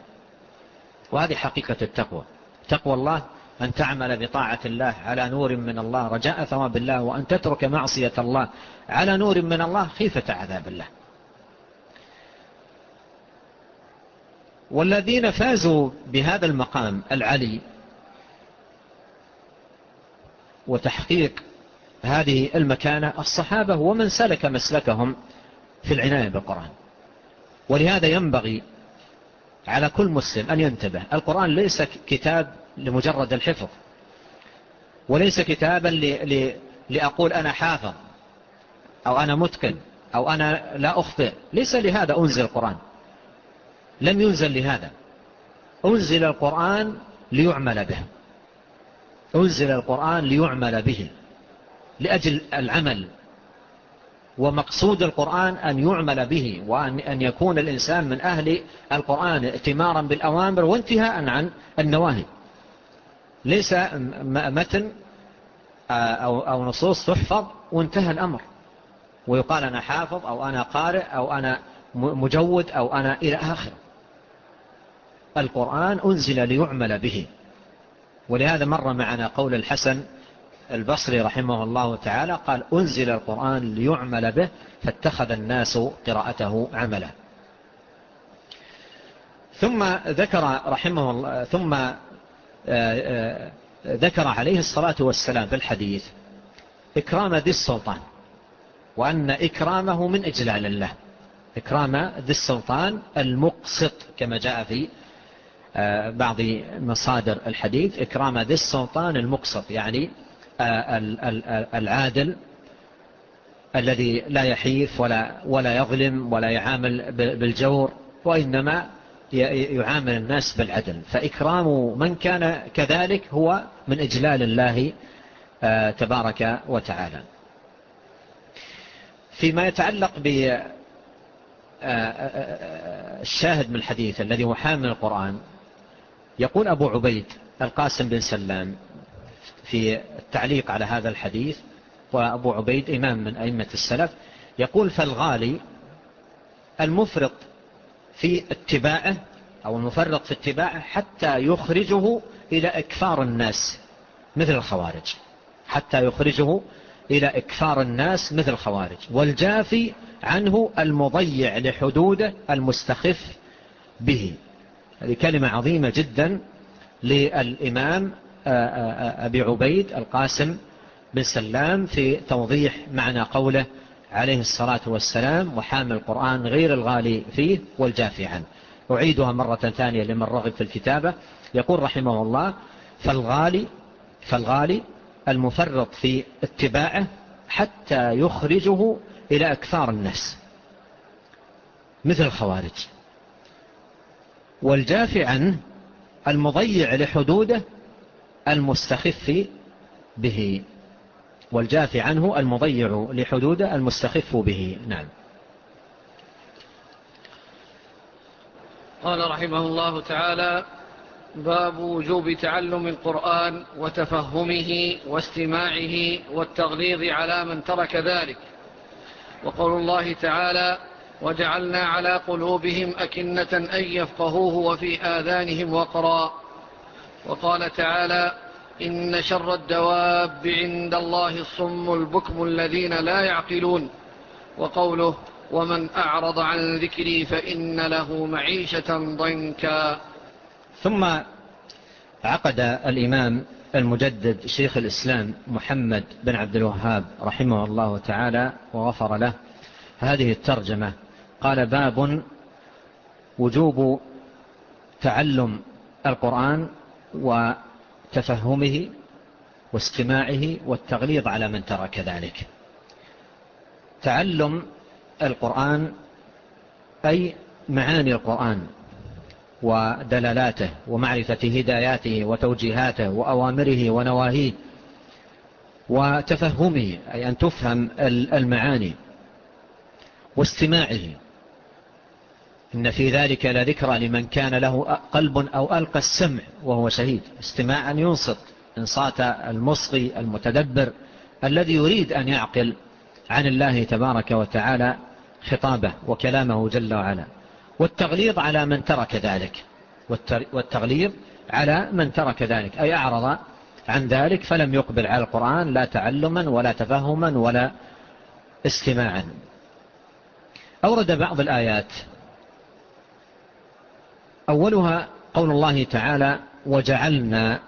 وهذه حقيقة التقوى. تقوى الله أن تعمل بطاعة الله على نور من الله رجاء ثواب الله وأن تترك معصية الله على نور من الله خيفة عذاب الله. والذين فازوا بهذا المقام العلي وتحقيق هذه المكانة الصحابة ومن سلك مسلكهم في العناية بالقرآن. ولهذا ينبغي على كل مسلم أن ينتبه. القرآن ليس كتاب لمجرد الحفظ وليس كتابا لأقول أنا حافظ أو أنا متقن أو أنا لا أخطئ. ليس لهذا أنزل القرآن. لم ينزل لهذا. أنزل القرآن ليعمل به. أنزل القرآن ليعمل به لأجل العمل. ومقصود القرآن أن يعمل به وأن يكون الإنسان من أهل القرآن اتمارا بالأوامر وانتهاء عن النواهي. ليس متن آه، أو نصوص تحفظ وانتهى الأمر. ويقال أنا حافظ أو أنا قارئ أو أنا مجود أو أنا إلى آخر القرآن أنزل ليعمل به. ولهذا مر معنا قول الحسن البصري رحمه الله تعالى قال أنزل القرآن ليعمل به فاتخذ الناس قراءته عملا. ثم ذكر رحمه الله ثم آه، آه، ذكر عليه الصلاة والسلام في الحديث إكرام ذي السلطان وأن إكرامه من إجلال الله. إكرام ذي السلطان المقسط كما جاء في آه، بعض مصادر الحديث إكرام ذي السلطان المقسط يعني آه، العادل الذي لا يحيف ولا, ولا يظلم ولا يعامل بالجور وإنما يعامل الناس بالعدل. فإكرام من كان كذلك هو من إجلال الله آه، تبارك وتعالى. فيما يتعلق بالشاهد آه، من الحديث الذي هو حامل القرآن يقول أبو عبيد القاسم بن سلام في التعليق على هذا الحديث وأبو عبيد إمام من أئمة السلف يقول فالغالي المفرط في اتباعه أو المفرط في اتباعه حتى يخرجه إلى إكفار الناس مثل الخوارج. حتى يخرجه إلى إكفار الناس مثل الخوارج. والجافي عنه المضيع لحدوده المستخف به. هذه كلمة عظيمة جدا للإمام آه، آه، آه، أبي عبيد القاسم بن سلام في توضيح معنى قوله عليه الصلاة والسلام وحامل القرآن غير الغالي فيه والجافي عنه. أعيدها مرة ثانية لمن رغب في الكتابة. يقول رحمه الله فالغالي, فالغالي المفرط في اتباعه حتى يخرجه إلى أكثار الناس مثل الخوارج. والجافي عنه المضيع لحدوده المستخف به والجافي عنه المضيع لحدود المستخف به. نعم. قال رحمه الله تعالى باب وجوب تعلم القرآن وتفهمه واستماعه والتغليظ على من ترك ذلك. وقول الله تعالى وجعلنا على قلوبهم أكنة أن يفقهوه وفي آذانهم وقرا. وقال تعالى إن شر الدواب عند الله الصم البكم الذين لا يعقلون. وقوله ومن أعرض عن ذكري فإن له معيشة ضنكا. ثم عقد الإمام المجدد شيخ الإسلام محمد بن عبد الوهاب رحمه الله تعالى وغفر له هذه الترجمة. قال باب وجوب تعلم القرآن وتفهمه واستماعه والتغليظ على من ترى كذلك تعلم القرآن أي معاني القرآن ودلالاته ومعرفة هداياته وتوجيهاته وأوامره ونواهيه وتفهمه أي أن تفهم المعاني واستماعه. إن في ذلك لذكرى لمن كان له قلب أو ألقى السمع وهو شهيد. استماعا ينصت إنصات المصغي المتدبر الذي يريد أن يعقل عن الله تبارك وتعالى خطابه وكلامه جل وعلا. والتغليظ على من ترك ذلك. والتغليظ على من ترك ذلك. أي أعرض عن ذلك فلم يقبل على القرآن لا تعلما ولا تفهما ولا استماعا. أورد بعض الآيات أولها قول الله تعالى وجعلنا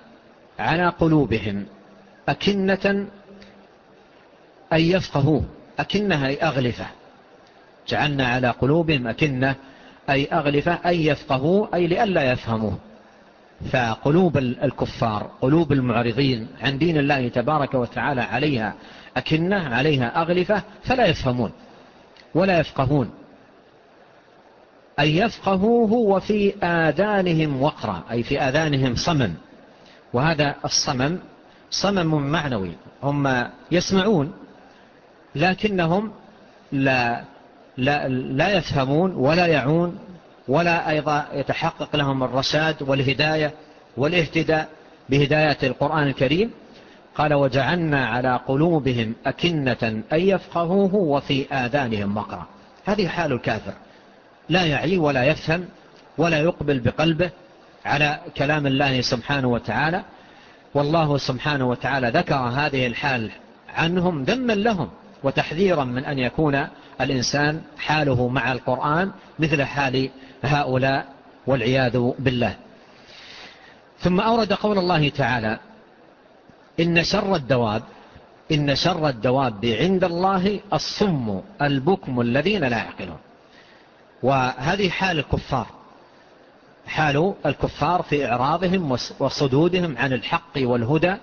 على قلوبهم أكنة أن يفقهوه. أكنها أي أغلفة. جعلنا على قلوبهم أكنة أي أغلفة أن يفقهوه أي لألا يفهموه. فقلوب الكفار قلوب المعرضين عن دين الله تبارك وتعالى عليها أكنة عليها أغلفة فلا يفهمون ولا يفقهون. أن يفقهوه وفي آذانهم وقرا أي في آذانهم صمم. وهذا الصمم صمم معنوي هم يسمعون لكنهم لا, لا, لا يفهمون ولا يعون ولا أيضا يتحقق لهم الرشاد والهداية والاهتداء بهداية القرآن الكريم. قال وجعلنا على قلوبهم أكنة أن يفقهوه وفي آذانهم مقرأ هذه حال الكافر. لا يعي ولا يفهم ولا يقبل بقلبه على كلام الله سبحانه وتعالى. والله سبحانه وتعالى ذكر هذه الحال عنهم ذما لهم وتحذيرا من أن يكون الإنسان حاله مع القرآن مثل حال هؤلاء والعياذ بالله. ثم أورد قول الله تعالى إن شر الدواب إن شر الدواب عند الله الصم البكم الذين لا يعقلون. وهذه حال الكفار. حال الكفار في إعراضهم وصدودهم عن الحق والهدى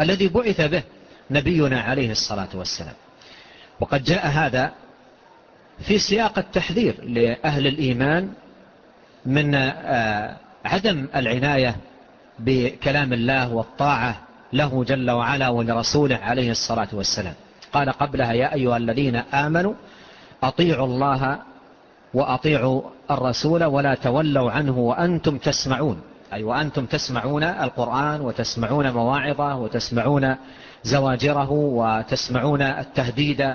الذي بعث به نبينا عليه الصلاة والسلام. وقد جاء هذا في سياق التحذير لأهل الإيمان من آه، عدم العناية بكلام الله والطاعة له جل وعلا ولرسوله عليه الصلاة والسلام. قال قبلها يا أيها الذين آمنوا أطيعوا الله وأطيعوا الرسول ولا تولوا عنه وأنتم تسمعون. أي وأنتم تسمعون القرآن وتسمعون مواعظه وتسمعون زواجره وتسمعون التهديد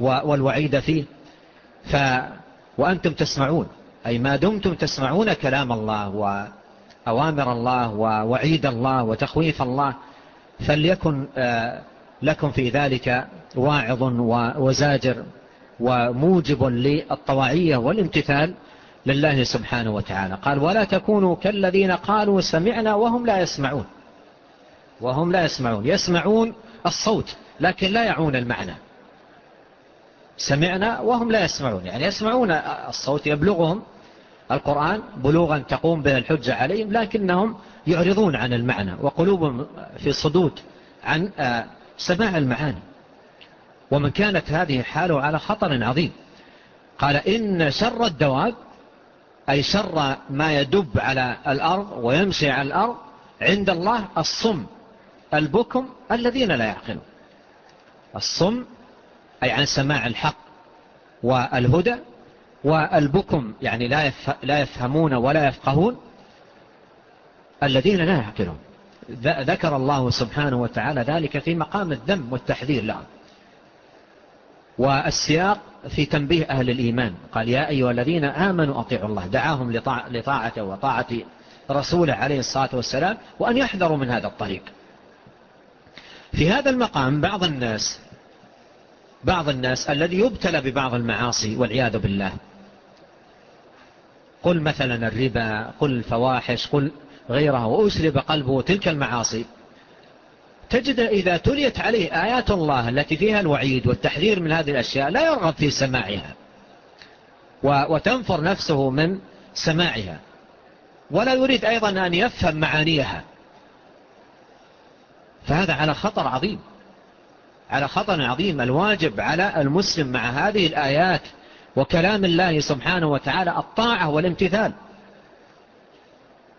والوعيد فيه. ف وأنتم تسمعون. أي ما دمتم تسمعون كلام الله وأوامر الله ووعيد الله وتخويف الله. فليكن آه، لكم في ذلك واعظ وزاجر. وموجب للطواعية والامتثال لله سبحانه وتعالى. قال ولا تكونوا كالذين قالوا سمعنا وهم لا يسمعون. وهم لا يسمعون. يسمعون الصوت لكن لا يعون المعنى. سمعنا وهم لا يسمعون. يعني يسمعون الصوت يبلغهم القرآن بلوغا تقوم به الحجة عليهم لكنهم يعرضون عن المعنى وقلوبهم في صدود عن آه، سماع المعاني. ومن كانت هذه حاله على خطر عظيم. قال إن شر الدواب أي شر ما يدب على الأرض ويمشي على الأرض عند الله الصم البكم الذين لا يعقلون. الصم أي عن سماع الحق والهدى والبكم يعني لا لا يفهمون ولا يفقهون الذين لا يعقلون. ذكر الله سبحانه وتعالى ذلك في مقام الذنب والتحذير لهم. والسياق في تنبيه أهل الإيمان. قال يا أيها الذين آمنوا أطيعوا الله. دعاهم لطاعته وطاعة رسوله عليه الصلاة والسلام وأن يحذروا من هذا الطريق. في هذا المقام بعض الناس بعض الناس الذي يبتلى ببعض المعاصي والعياذ بالله. قل مثلا الربا قل الفواحش قل غيرها وأسلب قلبه تلك المعاصي. تجد إذا تليت عليه آيات الله التي فيها الوعيد والتحذير من هذه الأشياء لا يرغب في سماعها. وتنفر نفسه من سماعها. ولا يريد أيضا أن يفهم معانيها. فهذا على خطر عظيم. على خطر عظيم الواجب على المسلم مع هذه الآيات وكلام الله سبحانه وتعالى الطاعة والامتثال.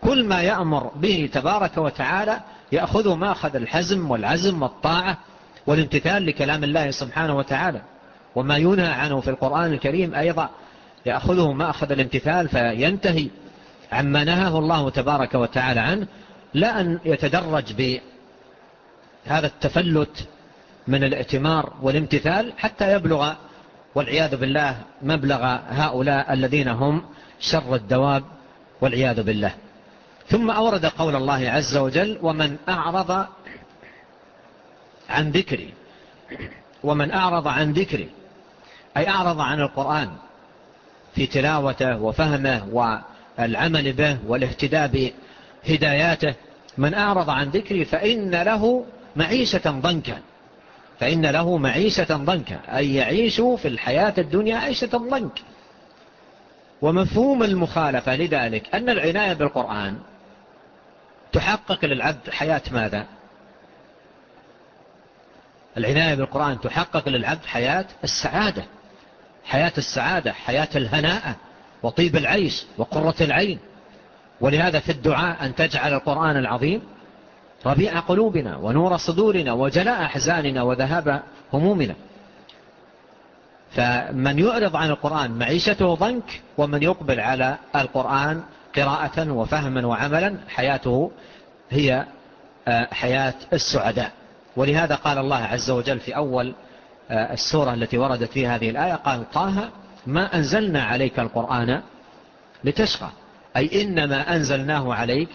كل ما يأمر به تبارك وتعالى يأخذه ما أخذ الحزم والعزم والطاعة والامتثال لكلام الله سبحانه وتعالى. وما ينهى عنه في القرآن الكريم أيضا يأخذه ما أخذ الامتثال فينتهي عما نهاه الله تبارك وتعالى عنه. لا أن يتدرج بهذا التفلت من الائتمار والامتثال حتى يبلغ والعياذ بالله مبلغ هؤلاء الذين هم شر الدواب والعياذ بالله. ثم أورد قول الله عز وجل ومن أعرض عن ذكري ومن أعرض عن ذكري أي أعرض عن القرآن في تلاوته وفهمه والعمل به والاهتداء بهداياته من أعرض عن ذكري فإن له معيشة ضنكا فإن له معيشة ضنكا أي يعيش في الحياة الدنيا عيشة ضنك. ومفهوم المخالفة لذلك أن العناية بالقرآن تحقق للعبد حياة ماذا؟ العناية بالقرآن. تحقق للعبد حياة السعادة. حياة السعادة حياة الهناء وطيب العيش وقرة العين. ولهذا في الدعاء أن تجعل القرآن العظيم ربيع قلوبنا ونور صدورنا وجلاء أحزاننا وذهاب همومنا. فمن يعرض عن القرآن معيشته ضنك ومن يقبل على القرآن قراءة وفهما وعملا حياته هي آه، حياة السعداء. ولهذا قال الله عز وجل في أول آه، السورة التي وردت فيها هذه الآية قال طه ما أنزلنا عليك القرآن لتشقى أي إنما أنزلناه عليك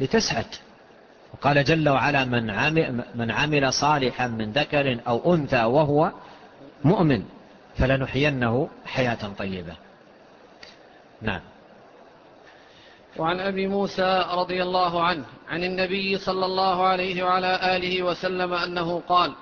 لتسعد. وقال جل وعلا من عمل, من عمل صالحا من ذكر أو أنثى وهو مؤمن فلنحينه حياة طيبة. نعم. وعن أبي موسى رضي الله عنه عن النبي صلى الله عليه وعلى آله وسلم أنه قال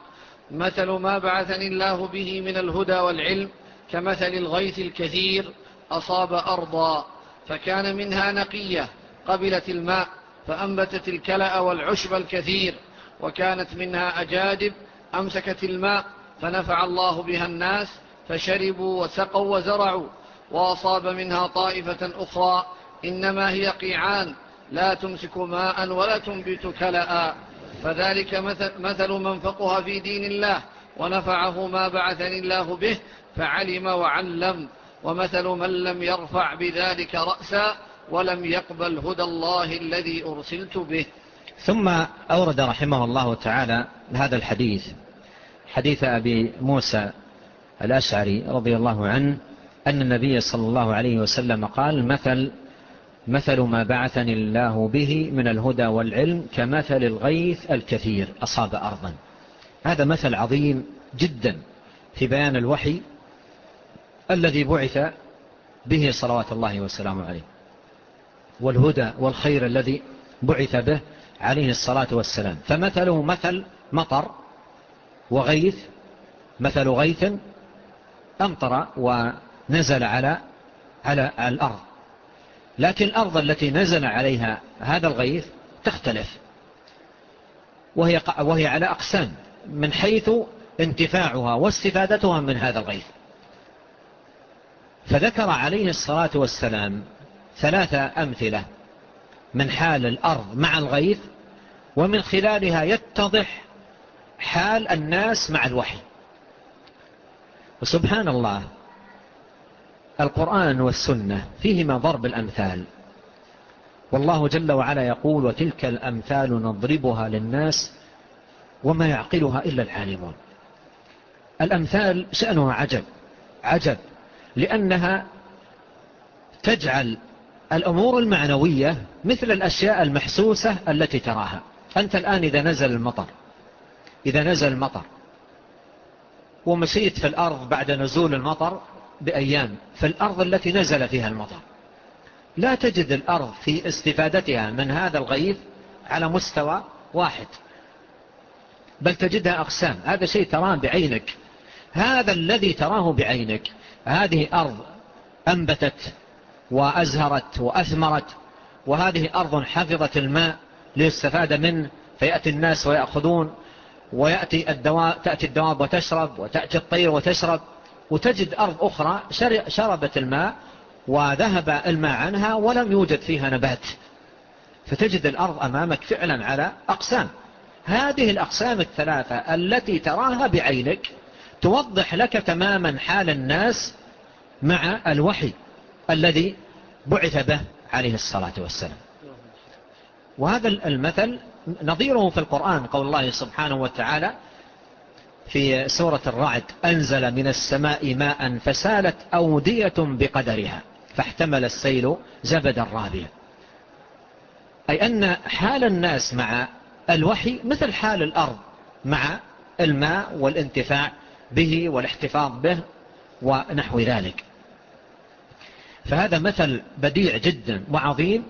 مثل ما بعثني الله به من الهدى والعلم كمثل الغيث الكثير أصاب أرضا فكان منها نقية قبلت الماء فأنبتت الكلأ والعشب الكثير وكانت منها أجادب أمسكت الماء فنفع الله بها الناس فشربوا وسقوا وزرعوا وأصاب منها طائفة أخرى إنما هي قيعان لا تمسك ماء ولا تنبت كلاء. فذلك مثل, من فقه في دين الله ونفعه ما بعثني الله به فعلم وعلم. ومثل من لم يرفع بذلك رأسا ولم يقبل هدى الله الذي أرسلت به. ثم أورد رحمه الله تعالى هذا الحديث حديث أبي موسى الأشعري رضي الله عنه أن النبي صلى الله عليه وسلم قال مثل مثل ما بعثني الله به من الهدى والعلم كمثل الغيث الكثير. أصاب أرضا. هذا مثل عظيم جدا في بيان الوحي الذي بعث به صلوات الله والسلام عليه. والهدى والخير الذي بعث به عليه الصلاة والسلام. فمثله مثل مطر وغيث مثل غيث أمطر ونزل على على الأرض. لكن الأرض التي نزل عليها هذا الغيث تختلف. وهي, وهي على أقسام من حيث انتفاعها واستفادتها من هذا الغيث. فذكر عليه الصلاة والسلام ثلاثة أمثلة من حال الأرض مع الغيث ومن خلالها يتضح حال الناس مع الوحي. وسبحان الله القرآن والسنة فيهما ضرب الأمثال. والله جل وعلا يقول وتلك الأمثال نضربها للناس وما يعقلها إلا العالمون. الأمثال شأنها عجب عجب لأنها تجعل الأمور المعنوية مثل الأشياء المحسوسة التي تراها. أنت الآن إذا نزل المطر إذا نزل المطر ومشيت في الأرض بعد نزول المطر بأيام فالأرض التي نزل فيها المطر. لا تجد الأرض في استفادتها من هذا الغيث على مستوى واحد. بل تجدها أقسام. هذا شيء تراه بعينك. هذا الذي تراه بعينك هذه أرض أنبتت وأزهرت وأثمرت وهذه أرض حفظت الماء ليستفاد منه فيأتي الناس ويأخذون ويأتي الدواب تأتي الدواب وتشرب وتأتي الطير وتشرب. وتجد أرض أخرى شربت الماء وذهب الماء عنها ولم يوجد فيها نبات. فتجد الأرض أمامك فعلا على أقسام. هذه الأقسام الثلاثة التي تراها بعينك توضح لك تماما حال الناس مع الوحي الذي بعث به عليه الصلاة والسلام. وهذا المثل نظيره في القرآن قول الله سبحانه وتعالى في سورة الرعد أنزل من السماء ماء فسالت أودية بقدرها فاحتمل السيل زبدا رابيا. أي أن حال الناس مع الوحي مثل حال الأرض مع الماء والانتفاع به والاحتفاظ به ونحو ذلك. فهذا مثل بديع جدا وعظيم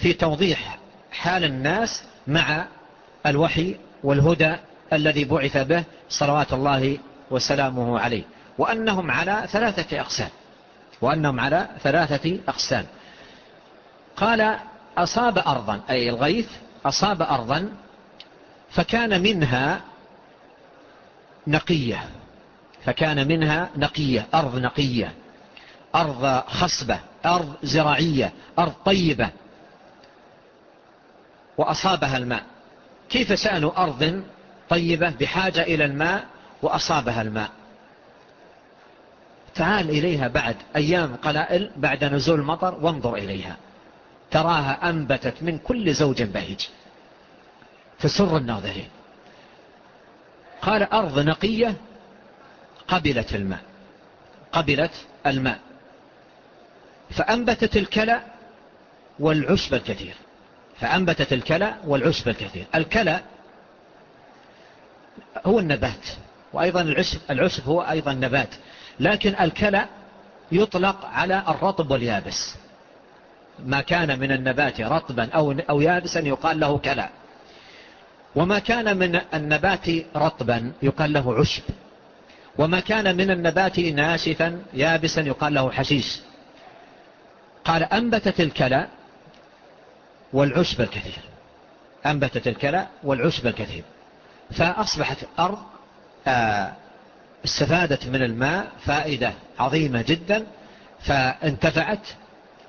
في توضيح حال الناس مع الوحي والهدى الذي بعث به صلوات الله وسلامه عليه. وأنهم على ثلاثة أقسام. وأنهم على ثلاثة أقسام. قال أصاب أرضا أي الغيث أصاب أرضا فكان منها نقية. فكان منها نقية أرض نقية. أرض خصبة أرض زراعية أرض طيبة. وأصابها الماء. كيف سألوا أرض طيبة بحاجة إلى الماء وأصابها الماء. تعال إليها بعد أيام قلائل بعد نزول المطر وانظر إليها. تراها أنبتت من كل زوج بهج. تسر الناظرين. قال أرض نقية قبلت الماء. قبلت الماء. فأنبتت الكلى والعشب الكثير. فأنبتت الكلى والعشب الكثير. الكلى هو النبات وأيضا العسف, العسف هو أيضا نبات. لكن الكلى يطلق على الرطب واليابس. ما كان من النبات رطبا أو, أو يابسا يقال له كلى. وما كان من النبات رطبا يقال له عشب. وما كان من النبات ناشفا يابسا يقال له حشيش. قال أنبتت الكلى والعشب الكثير. أنبتت الكلى والعشب الكثير. فأصبحت الأرض آه، استفادت من الماء فائدة عظيمة جدا فانتفعت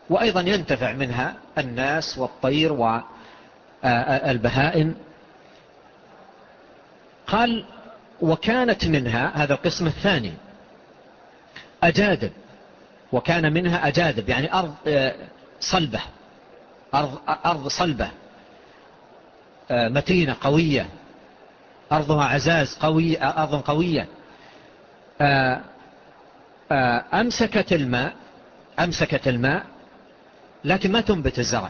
وأيضا ينتفع منها الناس والطير والبهائم آه، آه، قال وكانت منها هذا القسم الثاني أجادب. وكان منها أجادب يعني أرض صلبة أرض, أرض صلبة متينة قوية. أرضها عزاز قوي أرض قوية آه، آه، أمسكت الماء أمسكت الماء لكن ما تنبت الزرع.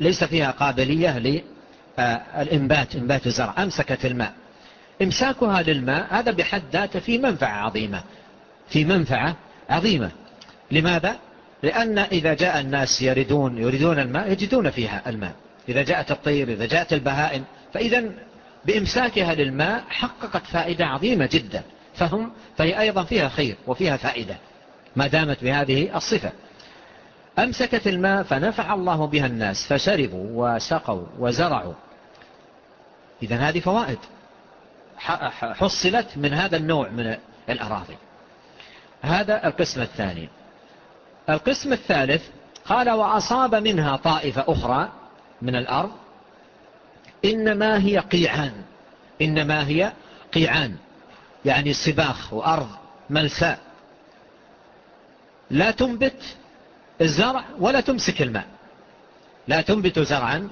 ليس فيها قابلية للإنبات آه، إنبات الزرع. أمسكت الماء. إمساكها للماء هذا بحد ذاته في منفعة عظيمة. في منفعة عظيمة. لماذا؟ لأن إذا جاء الناس يريدون, يريدون الماء يجدون فيها الماء. إذا جاءت الطير إذا جاءت البهائم فإذا بإمساكها للماء حققت فائدة عظيمة جدا. فهم فهي أيضا فيها خير وفيها فائدة ما دامت بهذه الصفة. أمسكت الماء فنفع الله بها الناس فشربوا وسقوا وزرعوا. إذن هذه فوائد. حصلت من هذا النوع من الأراضي. هذا القسم الثاني. القسم الثالث قال وأصاب منها طائفة أخرى من الأرض إنما هي قيعان. إنما هي قيعان. يعني سباخ وأرض ملساء لا تنبت الزرع ولا تمسك الماء. لا تنبت زرعا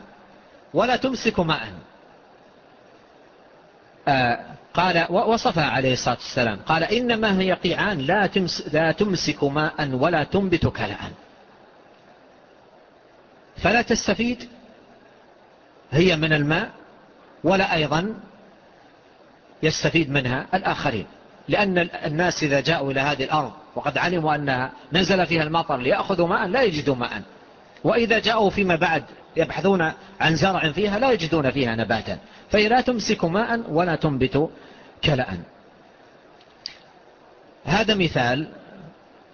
ولا تمسك ماء. آه، قال وصفها عليه الصلاة والسلام قال إنما هي قيعان لا, لا تمسك ماء ولا تنبت كلاء فلا تستفيد هي من الماء ولا أيضا يستفيد منها الآخرين. لأن الناس إذا جاءوا إلى هذه الأرض وقد علموا أنها نزل فيها المطر ليأخذوا ماء لا يجدوا ماء. وإذا جاءوا فيما بعد يبحثون عن زرع فيها لا يجدون فيها نباتا. فهي لا تمسك ماء ولا تنبت كلأ. هذا مثال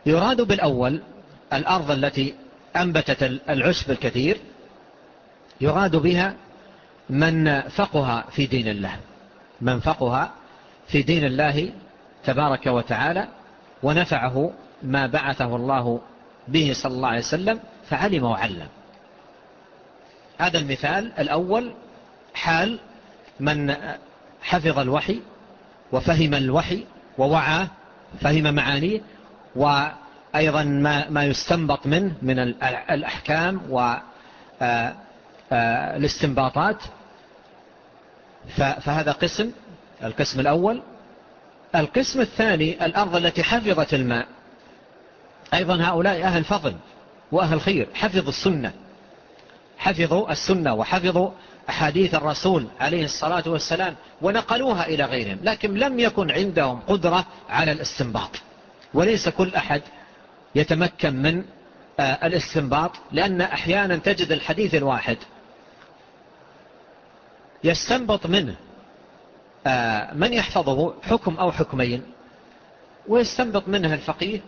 يراد بالأول الأرض التي أنبتت العشب الكثير يراد بها من فقها في دين الله. من فقها في دين الله تبارك وتعالى ونفعه ما بعثه الله به صلى الله عليه وسلم فعلم وعلم. هذا المثال الأول حال من حفظ الوحي وفهم الوحي ووعاه فهم معانيه وأيضا ما, ما يستنبط منه من الأحكام آه، الاستنباطات فهذا قسم القسم الأول. القسم الثاني الأرض التي حفظت الماء. أيضا هؤلاء أهل فضل وأهل خير حفظوا السنة. حفظوا السنة وحفظوا أحاديث الرسول عليه الصلاة والسلام ونقلوها إلى غيرهم لكن لم يكن عندهم قدرة على الاستنباط. وليس كل أحد يتمكن من آه، الاستنباط لأن أحيانا تجد الحديث الواحد يستنبط منه آه، من يحفظه حكم أو حكمين ويستنبط منها الفقيه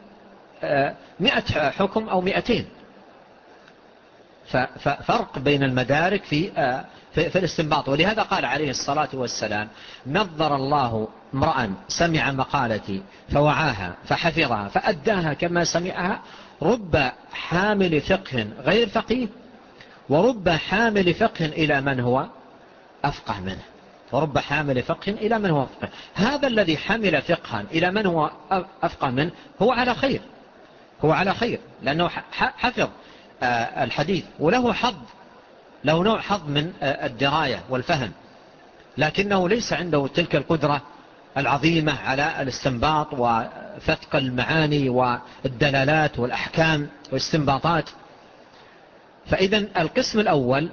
آه، مئة حكم أو مئتين. ففرق بين المدارك آه، في في الاستنباط. ولهذا قال عليه الصلاة والسلام نظر الله امرأ سمع مقالتي فوعاها فحفظها فأداها كما سمعها رب حامل فقه غير فقيه ورب حامل فقه إلى من هو؟ أفقه منه ورب حامل فقه إلى من هو أفقه. هذا الذي حمل فقها إلى من هو أفقه منه هو على خير هو على خير لأنه حفظ آه، الحديث وله حظ له نوع حظ من آه، الدراية والفهم. لكنه ليس عنده تلك القدرة العظيمة على الاستنباط وفتق المعاني والدلالات والأحكام والاستنباطات. فإذا القسم الأول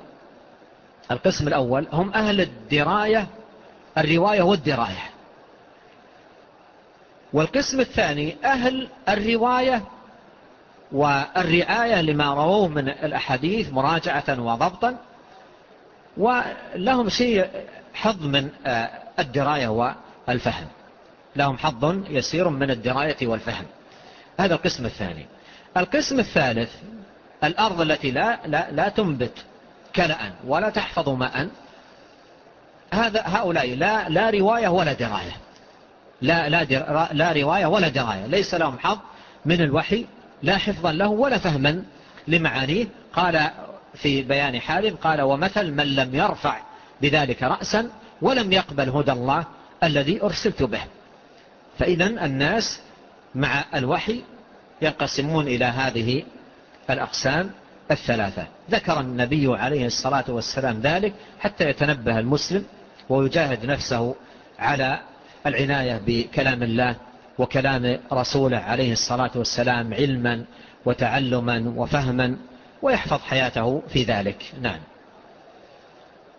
القسم الأول هم أهل الدراية الرواية والدراية. والقسم الثاني أهل الرواية والرعاية لما رووه من الأحاديث مراجعة وضبطا ولهم شيء حظ من آه، الدراية والفهم. لهم حظ يسير من الدراية والفهم. هذا القسم الثاني. القسم الثالث الأرض التي لا, لا, لا تنبت. كنأ ولا تحفظ ماء. هذا هؤلاء لا, لا رواية ولا دراية. لا, لا, در لا رواية ولا دراية. ليس لهم حظ من الوحي لا حفظا له ولا فهما لمعانيه. قال في بيان حالم قال ومثل من لم يرفع بذلك رأسا ولم يقبل هدى الله الذي أرسلت به. فإذا الناس مع الوحي ينقسمون إلى هذه الأقسام. الثلاثة. ذكر النبي عليه الصلاة والسلام ذلك حتى يتنبه المسلم ويجاهد نفسه على العناية بكلام الله وكلام رسوله عليه الصلاة والسلام علما وتعلما وفهما ويحفظ حياته في ذلك. نعم.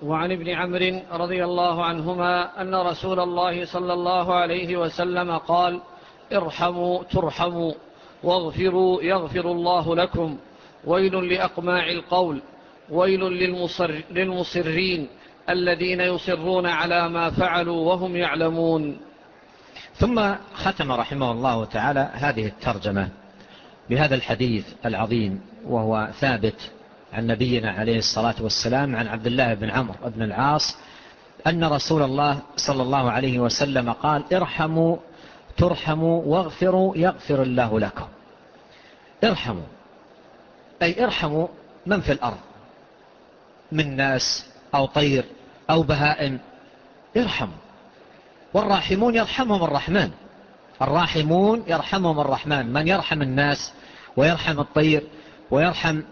وعن ابن عمر رضي الله عنهما أن رسول الله صلى الله عليه وسلم قال ارحموا ترحموا واغفروا يغفر الله لكم ويل لأقماع القول ويل للمصر للمصرين الذين يصرون على ما فعلوا وهم يعلمون. ثم ختم رحمه الله تعالى هذه الترجمة بهذا الحديث العظيم وهو ثابت عن نبينا عليه الصلاة والسلام عن عبد الله بن عمرو بن العاص أن رسول الله صلى الله عليه وسلم قال ارحموا ترحموا واغفروا يغفر الله لكم. ارحموا. أي ارحموا من في الأرض من ناس أو طير أو بهائم ارحموا. والراحمون يرحمهم الرحمن. الراحمون يرحمهم الرحمن. من يرحم الناس ويرحم الطير ويرحم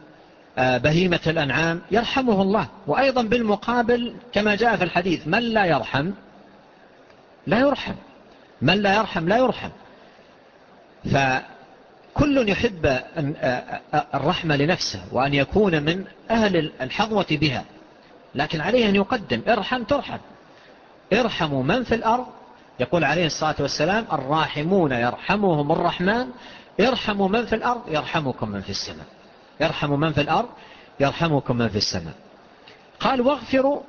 آه، بهيمة الأنعام يرحمه الله. وأيضا بالمقابل كما جاء في الحديث من لا يرحم؟ لا يرحم. من لا يرحم؟ لا يرحم. كل يحب الرحمة لنفسه وأن يكون من أهل الحظوة بها. لكن عليه أن يقدم ارحم ترحم. ارحموا من في الأرض. يقول عليه الصلاة والسلام الراحمون يرحمهم الرحمن. ارحموا من في الأرض يرحمكم من في السماء. ارحموا من في الأرض يرحمكم من في السماء. قال واغفروا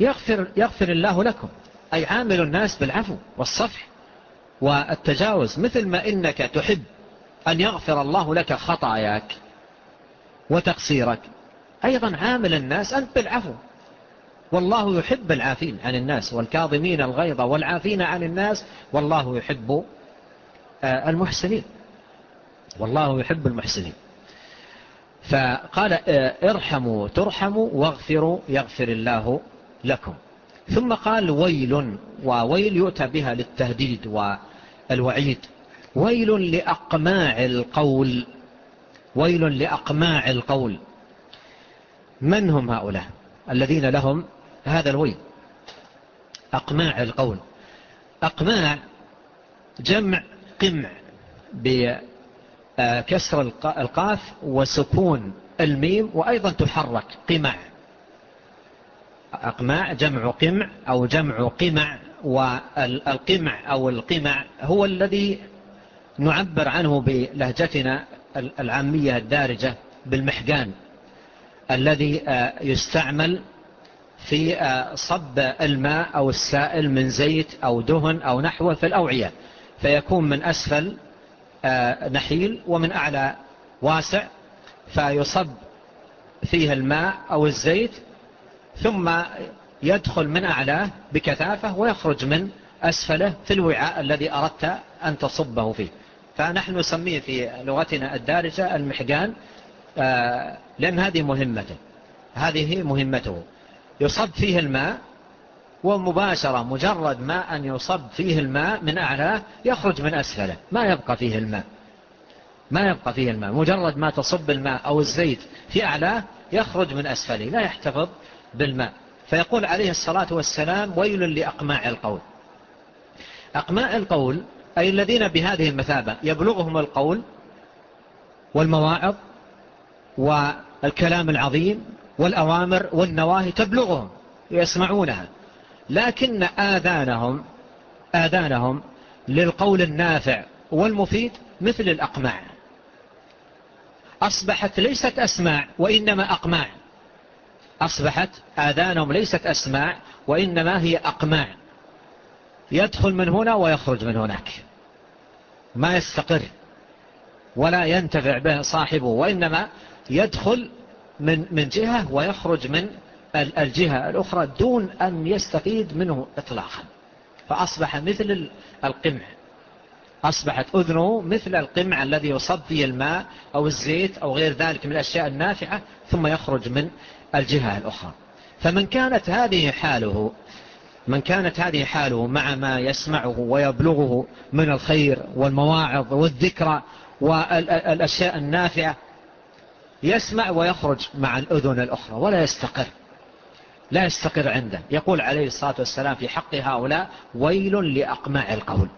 يغفر, يغفر الله لكم. أي عامل الناس بالعفو والصفح والتجاوز مثل ما إنك تحب. أن يغفر الله لك خطاياك وتقصيرك. أيضا عامل الناس أنت بالعفو. والله يحب العافين عن الناس والكاظمين الغيظ والعافين عن الناس. والله يحب آه، المحسنين. والله يحب المحسنين. فقال آه، ارحموا ترحموا واغفروا يغفر الله لكم. ثم قال ويل وويل يؤتى بها للتهديد والوعيد. ويل لأقماع القول. ويل لأقماع القول. من هم هؤلاء الذين لهم هذا الويل؟ أقماع القول. أقماع جمع قمع بكسر القاف وسكون الميم وأيضا تحرك قمع. أقماع جمع قمع أو جمع قمع والقمع أو القمع هو الذي نعبر عنه بلهجتنا العامية الدارجة بالمحقان الذي آه، يستعمل في آه، صب الماء أو السائل من زيت أو دهن أو نحوه في الأوعية فيكون من أسفل آه، نحيل ومن أعلى واسع فيصب فيه الماء أو الزيت ثم يدخل من أعلاه بكثافة ويخرج من أسفله في الوعاء الذي أردت أن تصبه فيه. فنحن نسميه في لغتنا الدارجة المحجان آه، لأن هذه مهمته هذه مهمته. يصب فيه الماء ومباشرة مجرد ما أن يصب فيه الماء من أعلاه يخرج من أسفله. ما يبقى فيه الماء. ما يبقى فيه الماء. مجرد ما تصب الماء أو الزيت في أعلاه يخرج من أسفله. لا يحتفظ بالماء. فيقول عليه الصلاة والسلام ويل لأقماع القول. أقماع القول أي الذين بهذه المثابة يبلغهم القول والمواعظ والكلام العظيم والأوامر والنواهي تبلغهم يسمعونها. لكن آذانهم آذانهم للقول النافع والمفيد مثل الأقماع. أصبحت ليست أسماع وإنما أقماع. أصبحت آذانهم ليست أسماع وإنما هي أقماع. يدخل من هنا ويخرج من هناك. ما يستقر ولا ينتفع به صاحبه وإنما يدخل من, من جهة ويخرج من الجهة الأخرى دون أن يستفيد منه إطلاقا. فأصبح مثل القمع. أصبحت أذنه مثل القمع الذي يصبي الماء أو الزيت أو غير ذلك من الأشياء النافعة ثم يخرج من الجهة الأخرى. فمن كانت هذه حاله من كانت هذه حاله مع ما يسمعه ويبلغه من الخير والمواعظ والذكرى والأشياء النافعة يسمع ويخرج مع الأذن الأخرى ولا يستقر لا يستقر عنده. يقول عليه الصلاة والسلام في حق هؤلاء ويل لأقماع القول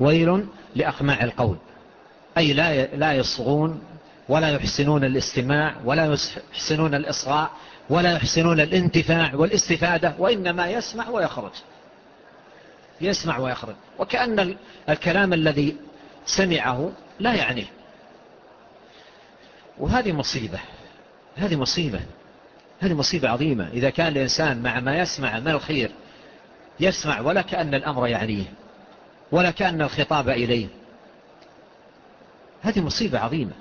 ويل لأقماع القول. أي لا لا يصغون ولا يحسنون الاستماع ولا يحسنون الإصغاء ولا يحسنون الانتفاع والاستفادة وإنما يسمع ويخرج. يسمع ويخرج. وكأن الكلام الذي سمعه لا يعنيه وهذه مصيبة. هذه مصيبة. هذه مصيبة عظيمة. إذا كان الإنسان مع ما يسمع من الخير يسمع ولا كأن الأمر يعنيه ولا كأن الخطاب إليه. هذه مصيبة عظيمة.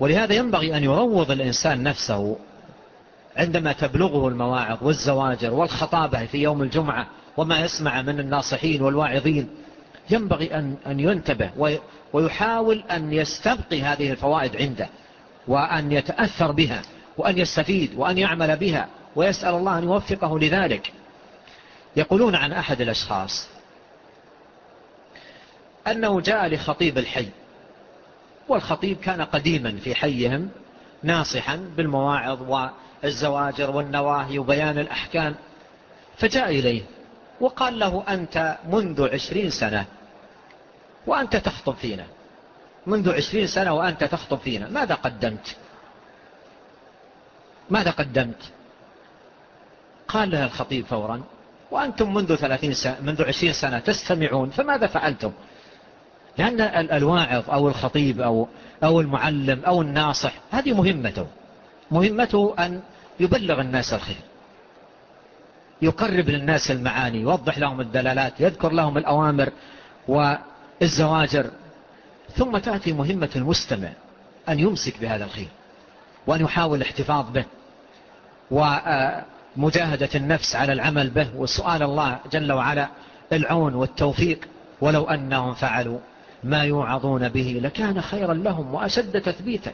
ولهذا ينبغي أن يروض الإنسان نفسه عندما تبلغه المواعظ والزواجر والخطابة في يوم الجمعة وما يسمع من الناصحين والواعظين ينبغي أن, أن ينتبه ويحاول أن يستبقي هذه الفوائد عنده وأن يتأثر بها وأن يستفيد وأن يعمل بها ويسأل الله أن يوفقه لذلك. يقولون عن أحد الأشخاص أنه جاء لخطيب الحي والخطيب كان قديما في حيهم ناصحا بالمواعظ الزواجر والنواهي وبيان الأحكام. فجاء إليه وقال له أنت منذ عشرين سنة وأنت تخطب فينا. منذ عشرين سنة وأنت تخطب فينا. ماذا قدمت؟ ماذا قدمت؟ قال لها الخطيب فورا وأنتم منذ, 30 سنة منذ عشرين سنة تستمعون فماذا فعلتم؟ لأن الواعظ أو الخطيب أو, أو المعلم أو الناصح هذه مهمته. مهمته أن يبلغ الناس الخير. يقرب للناس المعاني يوضح لهم الدلالات يذكر لهم الأوامر والزواجر. ثم تأتي مهمة المستمع أن يمسك بهذا الخير وأن يحاول الاحتفاظ به ومجاهدة النفس على العمل به. وسؤال الله جل وعلا العون والتوفيق. ولو أنهم فعلوا ما يوعظون به لكان خيرا لهم وأشد تثبيتا.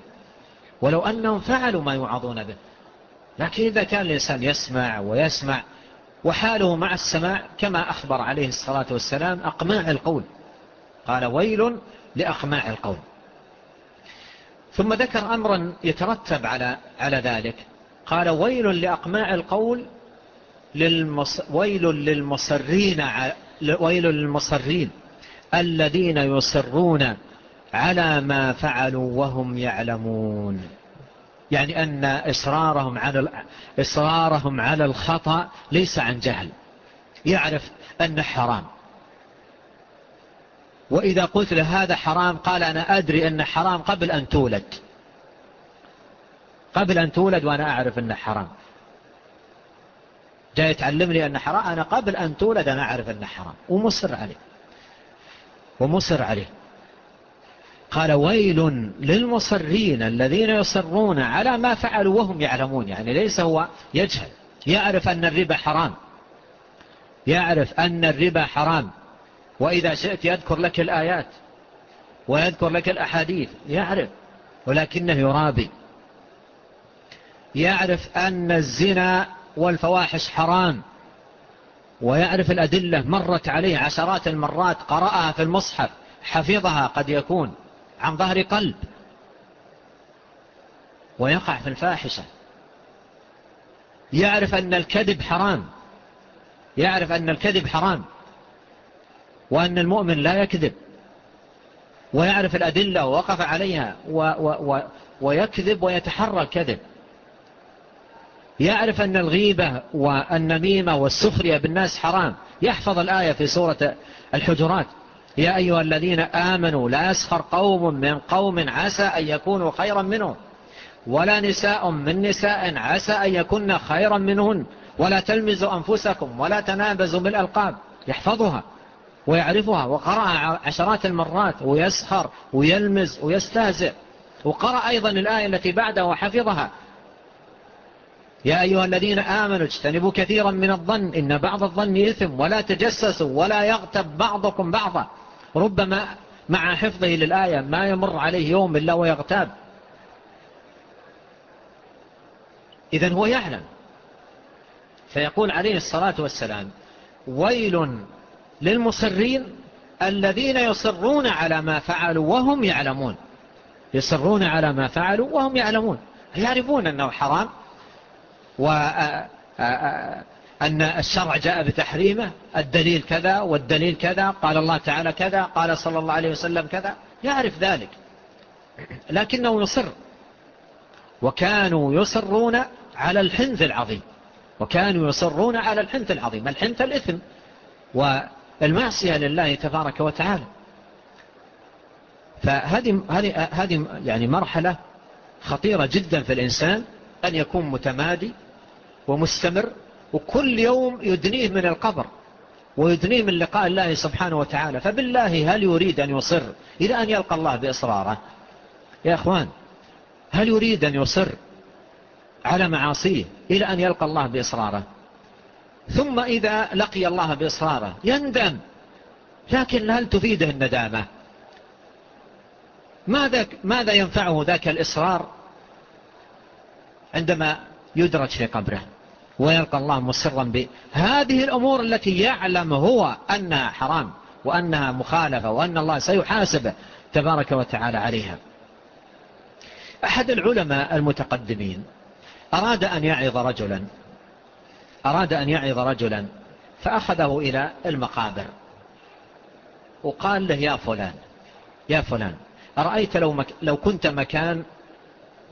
ولو أنهم فعلوا ما يوعظون به لكن إذا كان الإنسان يسمع ويسمع وحاله مع السماع كما أخبر عليه الصلاة والسلام أقماع القول. قال ويل لأقماع القول. ثم ذكر أمرا يترتب على على ذلك. قال ويل لأقماع القول للمص ويل للمصرين ويل للمصرين الذين يصرون على ما فعلوا وهم يعلمون. يعني أن إصرارهم على, إصرارهم على الخطأ ليس عن جهل. يعرف أنه حرام. وإذا قلت له هذا حرام قال أنا أدري أنه حرام قبل أن تولد. قبل أن تولد وأنا أعرف أنه حرام. جاي تعلمني أنه حرام. أنا قبل أن تولد أنا أعرف أنه حرام. ومصر عليه. ومصر عليه. قال ويل للمصرين الذين يصرون على ما فعلوا وهم يعلمون. يعني ليس هو يجهل. يعرف أن الربا حرام. يعرف أن الربا حرام. وإذا شئت يذكر لك الآيات. ويذكر لك الأحاديث. يعرف. ولكنه يرابي يعرف أن الزنا والفواحش حرام. ويعرف الأدلة مرت عليه عشرات المرات قرأها في المصحف. حفظها قد يكون. عن ظهر قلب ويقع في الفاحشة. يعرف أن الكذب حرام. يعرف أن الكذب حرام. وأن المؤمن لا يكذب. ويعرف الأدلة ووقف عليها. و و و ويكذب ويتحرى الكذب. يعرف أن الغيبة والنميمة والسخرية بالناس حرام. يحفظ الآية في سورة الحجرات. يا أيها الذين آمنوا لا يسخر قوم من قوم عسى أن يكونوا خيرا منهم ولا نساء من نساء عسى أن يكون خيرا منهن ولا تلمزوا أنفسكم ولا تنابزوا بالألقاب. يحفظها ويعرفها وقرأ عشرات المرات ويسخر ويلمز ويستهزئ. وقرأ أيضا الآية التي بعدها وحفظها يا أيها الذين آمنوا اجتنبوا كثيرا من الظن إن بعض الظن إثم ولا تجسسوا ولا يغتب بعضكم بعضا. ربما مع حفظه للآية ما يمر عليه يوم إلا ويغتاب إذن هو يعلم. فيقول عليه الصلاة والسلام ويل للمصرين الذين يصرون على ما فعلوا وهم يعلمون. يصرون على ما فعلوا وهم يعلمون. يعرفون أنه حرام وعلمون أن الشرع جاء بتحريمه الدليل كذا والدليل كذا قال الله تعالى كذا قال صلى الله عليه وسلم كذا. يعرف ذلك. لكنه يصر. وكانوا يصرون على الحنث العظيم. وكانوا يصرون على الحنث العظيم. الحنث الإثم. والمعصية لله تبارك وتعالى. فهذه هذه يعني مرحلة خطيرة جدا في الإنسان أن يكون متمادي ومستمر وكل يوم يدنيه من القبر ويدنيه من لقاء الله سبحانه وتعالى. فبالله هل يريد أن يصر إلى أن يلقى الله بإصراره؟ يا أخوان هل يريد أن يصر على معاصيه إلى أن يلقى الله بإصراره؟ ثم إذا لقي الله بإصراره يندم لكن هل تفيده الندامة؟ ماذا, ماذا ينفعه ذاك الإصرار عندما يدرج في قبره؟ ويلقى الله مسرا بهذه الأمور التي يعلم هو أنها حرام وأنها مخالفة وأن الله سيحاسبه تبارك وتعالى عليها. أحد العلماء المتقدمين أراد أن يعظ رجلا أراد أن يعظ رجلا فأخذه إلى المقابر وقال له يا فلان يا فلان أرأيت لو, مك لو كنت مكان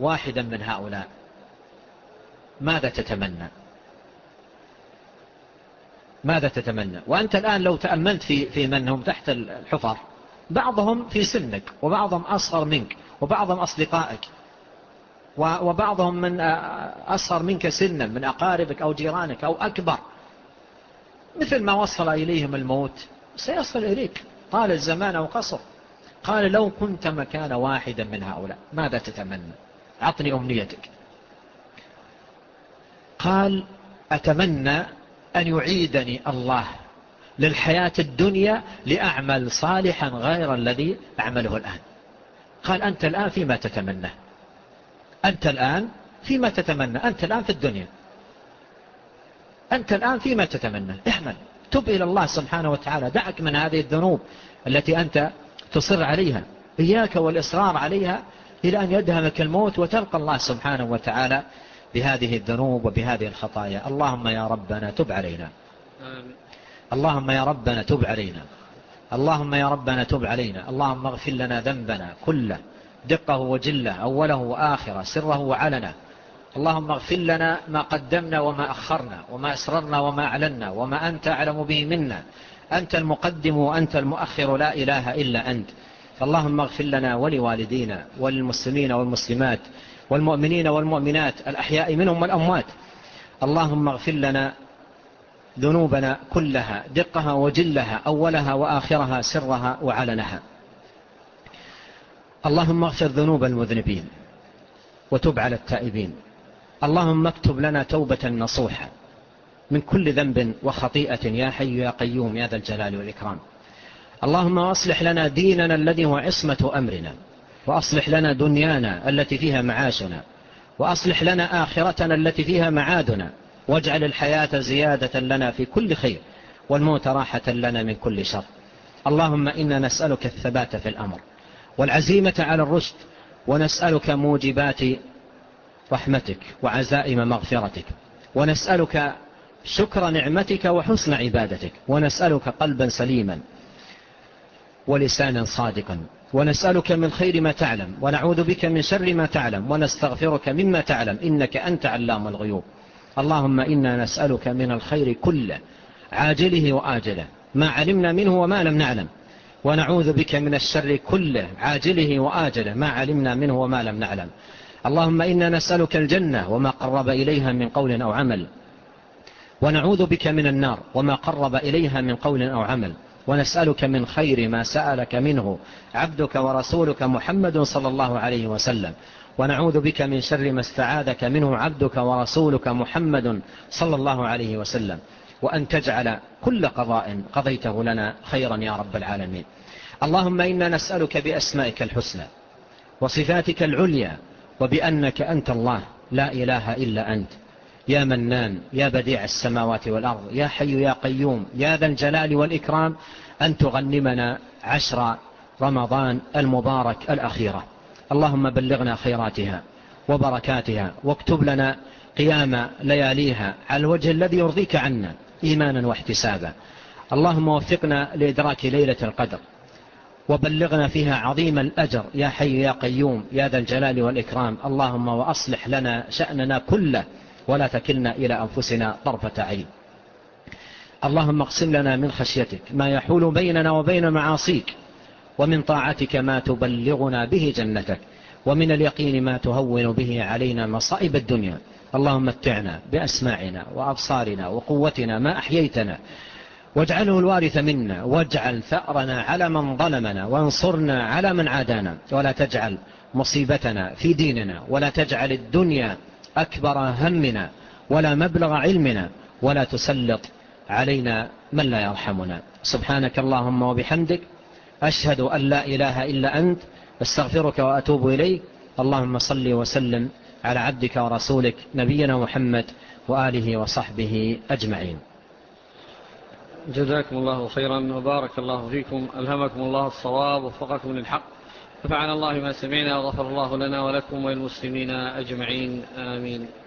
واحدا من هؤلاء ماذا تتمنى؟ ماذا تتمنى؟ وأنت الآن لو تأملت في, في من هم تحت الحفر بعضهم في سنك وبعضهم أصغر منك وبعضهم أصدقائك وبعضهم من أصغر منك سنا من أقاربك أو جيرانك أو أكبر. مثل ما وصل إليهم الموت سيصل إليك. قال الزمان أو قصر. قال لو كنت مكان واحدا من هؤلاء ماذا تتمنى؟ عطني أمنيتك. قال أتمنى أن يعيدني الله للحياة الدنيا لأعمل صالحا غير الذي أعمله الآن. قال أنت الآن فيما تتمنى. أنت الآن فيما تتمنى. أنت الآن في الدنيا. أنت الآن فيما تتمنى. احمل. تب إلى الله سبحانه وتعالى. دعك من هذه الذنوب التي أنت تصر عليها. إياك والإصرار عليها إلى أن يدهمك الموت وتلقى الله سبحانه وتعالى بهذه الذنوب وبهذه الخطايا. اللهم يا ربنا تب علينا. اللهم يا ربنا تب علينا. اللهم يا ربنا تب علينا. اللهم اغفر لنا ذنبنا كله. دقه وجله أوله وآخره سره وعلنا اللهم اغفر لنا ما قدمنا وما أخرنا وما أسررنا وما أعلنا وما أنت أعلم به منا. أنت المقدم وأنت المؤخر لا إله إلا أنت. فاللهم اغفر لنا ولوالدينا وللمسلمين والمسلمات. والمؤمنين والمؤمنات الأحياء منهم والأموات. اللهم اغفر لنا ذنوبنا كلها دقها وجلها أولها وآخرها سرها وعلنها. اللهم اغفر ذنوب المذنبين وتب على التائبين. اللهم اكتب لنا توبة نصوحة من كل ذنب وخطيئة يا حي يا قيوم يا ذا الجلال والإكرام. اللهم أصلح لنا ديننا الذي هو عصمة أمرنا. وأصلح لنا دنيانا التي فيها معاشنا وأصلح لنا آخرتنا التي فيها معادنا واجعل الحياة زيادة لنا في كل خير والموت راحة لنا من كل شر. اللهم إنا نسألك الثبات في الأمر والعزيمة على الرشد ونسألك موجبات رحمتك وعزائم مغفرتك ونسألك شكر نعمتك وحسن عبادتك ونسألك قلبا سليما ولسانا صادقا. ونسألك من خير ما تعلم ونعوذ بك من شر ما تعلم ونستغفرك مما تعلم إنك أنت علام الغيوب. اللهم إنا نسألك من الخير كله عاجله وآجله ما علمنا منه وما لم نعلم. ونعوذ بك من الشر كله عاجله وآجله ما علمنا منه وما لم نعلم. اللهم إنا نسألك الجنة وما قرب إليها من قول أو عمل. ونعوذ بك من النار وما قرب إليها من قول أو عمل. ونسألك من خير ما سألك منه. عبدك ورسولك محمد صلى الله عليه وسلم. ونعوذ بك من شر ما استعاذك منه. عبدك ورسولك محمد صلى الله عليه وسلم. وأن تجعل كل قضاء قضيته لنا خيرا يا رب العالمين. اللهم إنا نسألك بأسمائك الحسنى وصفاتك العليا وبأنك أنت الله. لا إله إلا أنت. يا منان يا بديع السماوات والأرض يا حي يا قيوم يا ذا الجلال والإكرام أن تغنمنا عشر رمضان المبارك الأخيرة. اللهم بلغنا خيراتها وبركاتها واكتب لنا قيام لياليها على الوجه الذي يرضيك عنا إيمانا واحتسابا. اللهم وفقنا لإدراك ليلة القدر وبلغنا فيها عظيم الأجر. يا حي يا قيوم يا ذا الجلال والإكرام اللهم وأصلح لنا شأننا كله. ولا تكلنا إلى أنفسنا طرفة عين. اللهم اقسم لنا من خشيتك ما يحول بيننا وبين معاصيك ومن طاعتك ما تبلغنا به جنتك ومن اليقين ما تهون به علينا مصائب الدنيا. اللهم متعنا بأسماعنا وأبصارنا وقوتنا ما أحييتنا. واجعله الوارث منا واجعل ثأرنا على من ظلمنا وانصرنا على من عادانا. ولا تجعل مصيبتنا في ديننا ولا تجعل الدنيا أكبر همنا ولا مبلغ علمنا ولا تسلط علينا من لا يرحمنا. سبحانك اللهم وبحمدك أشهد أن لا إله إلا أنت أستغفرك وأتوب إليك. اللهم صل وسلم على عبدك ورسولك نبينا محمد وآله وصحبه أجمعين. جزاكم الله خيرا وبارك الله فيكم ألهمكم الله الصواب وفقكم للحق. نفعنا الله ما سمعنا وغفر الله لنا ولكم وللمسلمين أجمعين. آمين.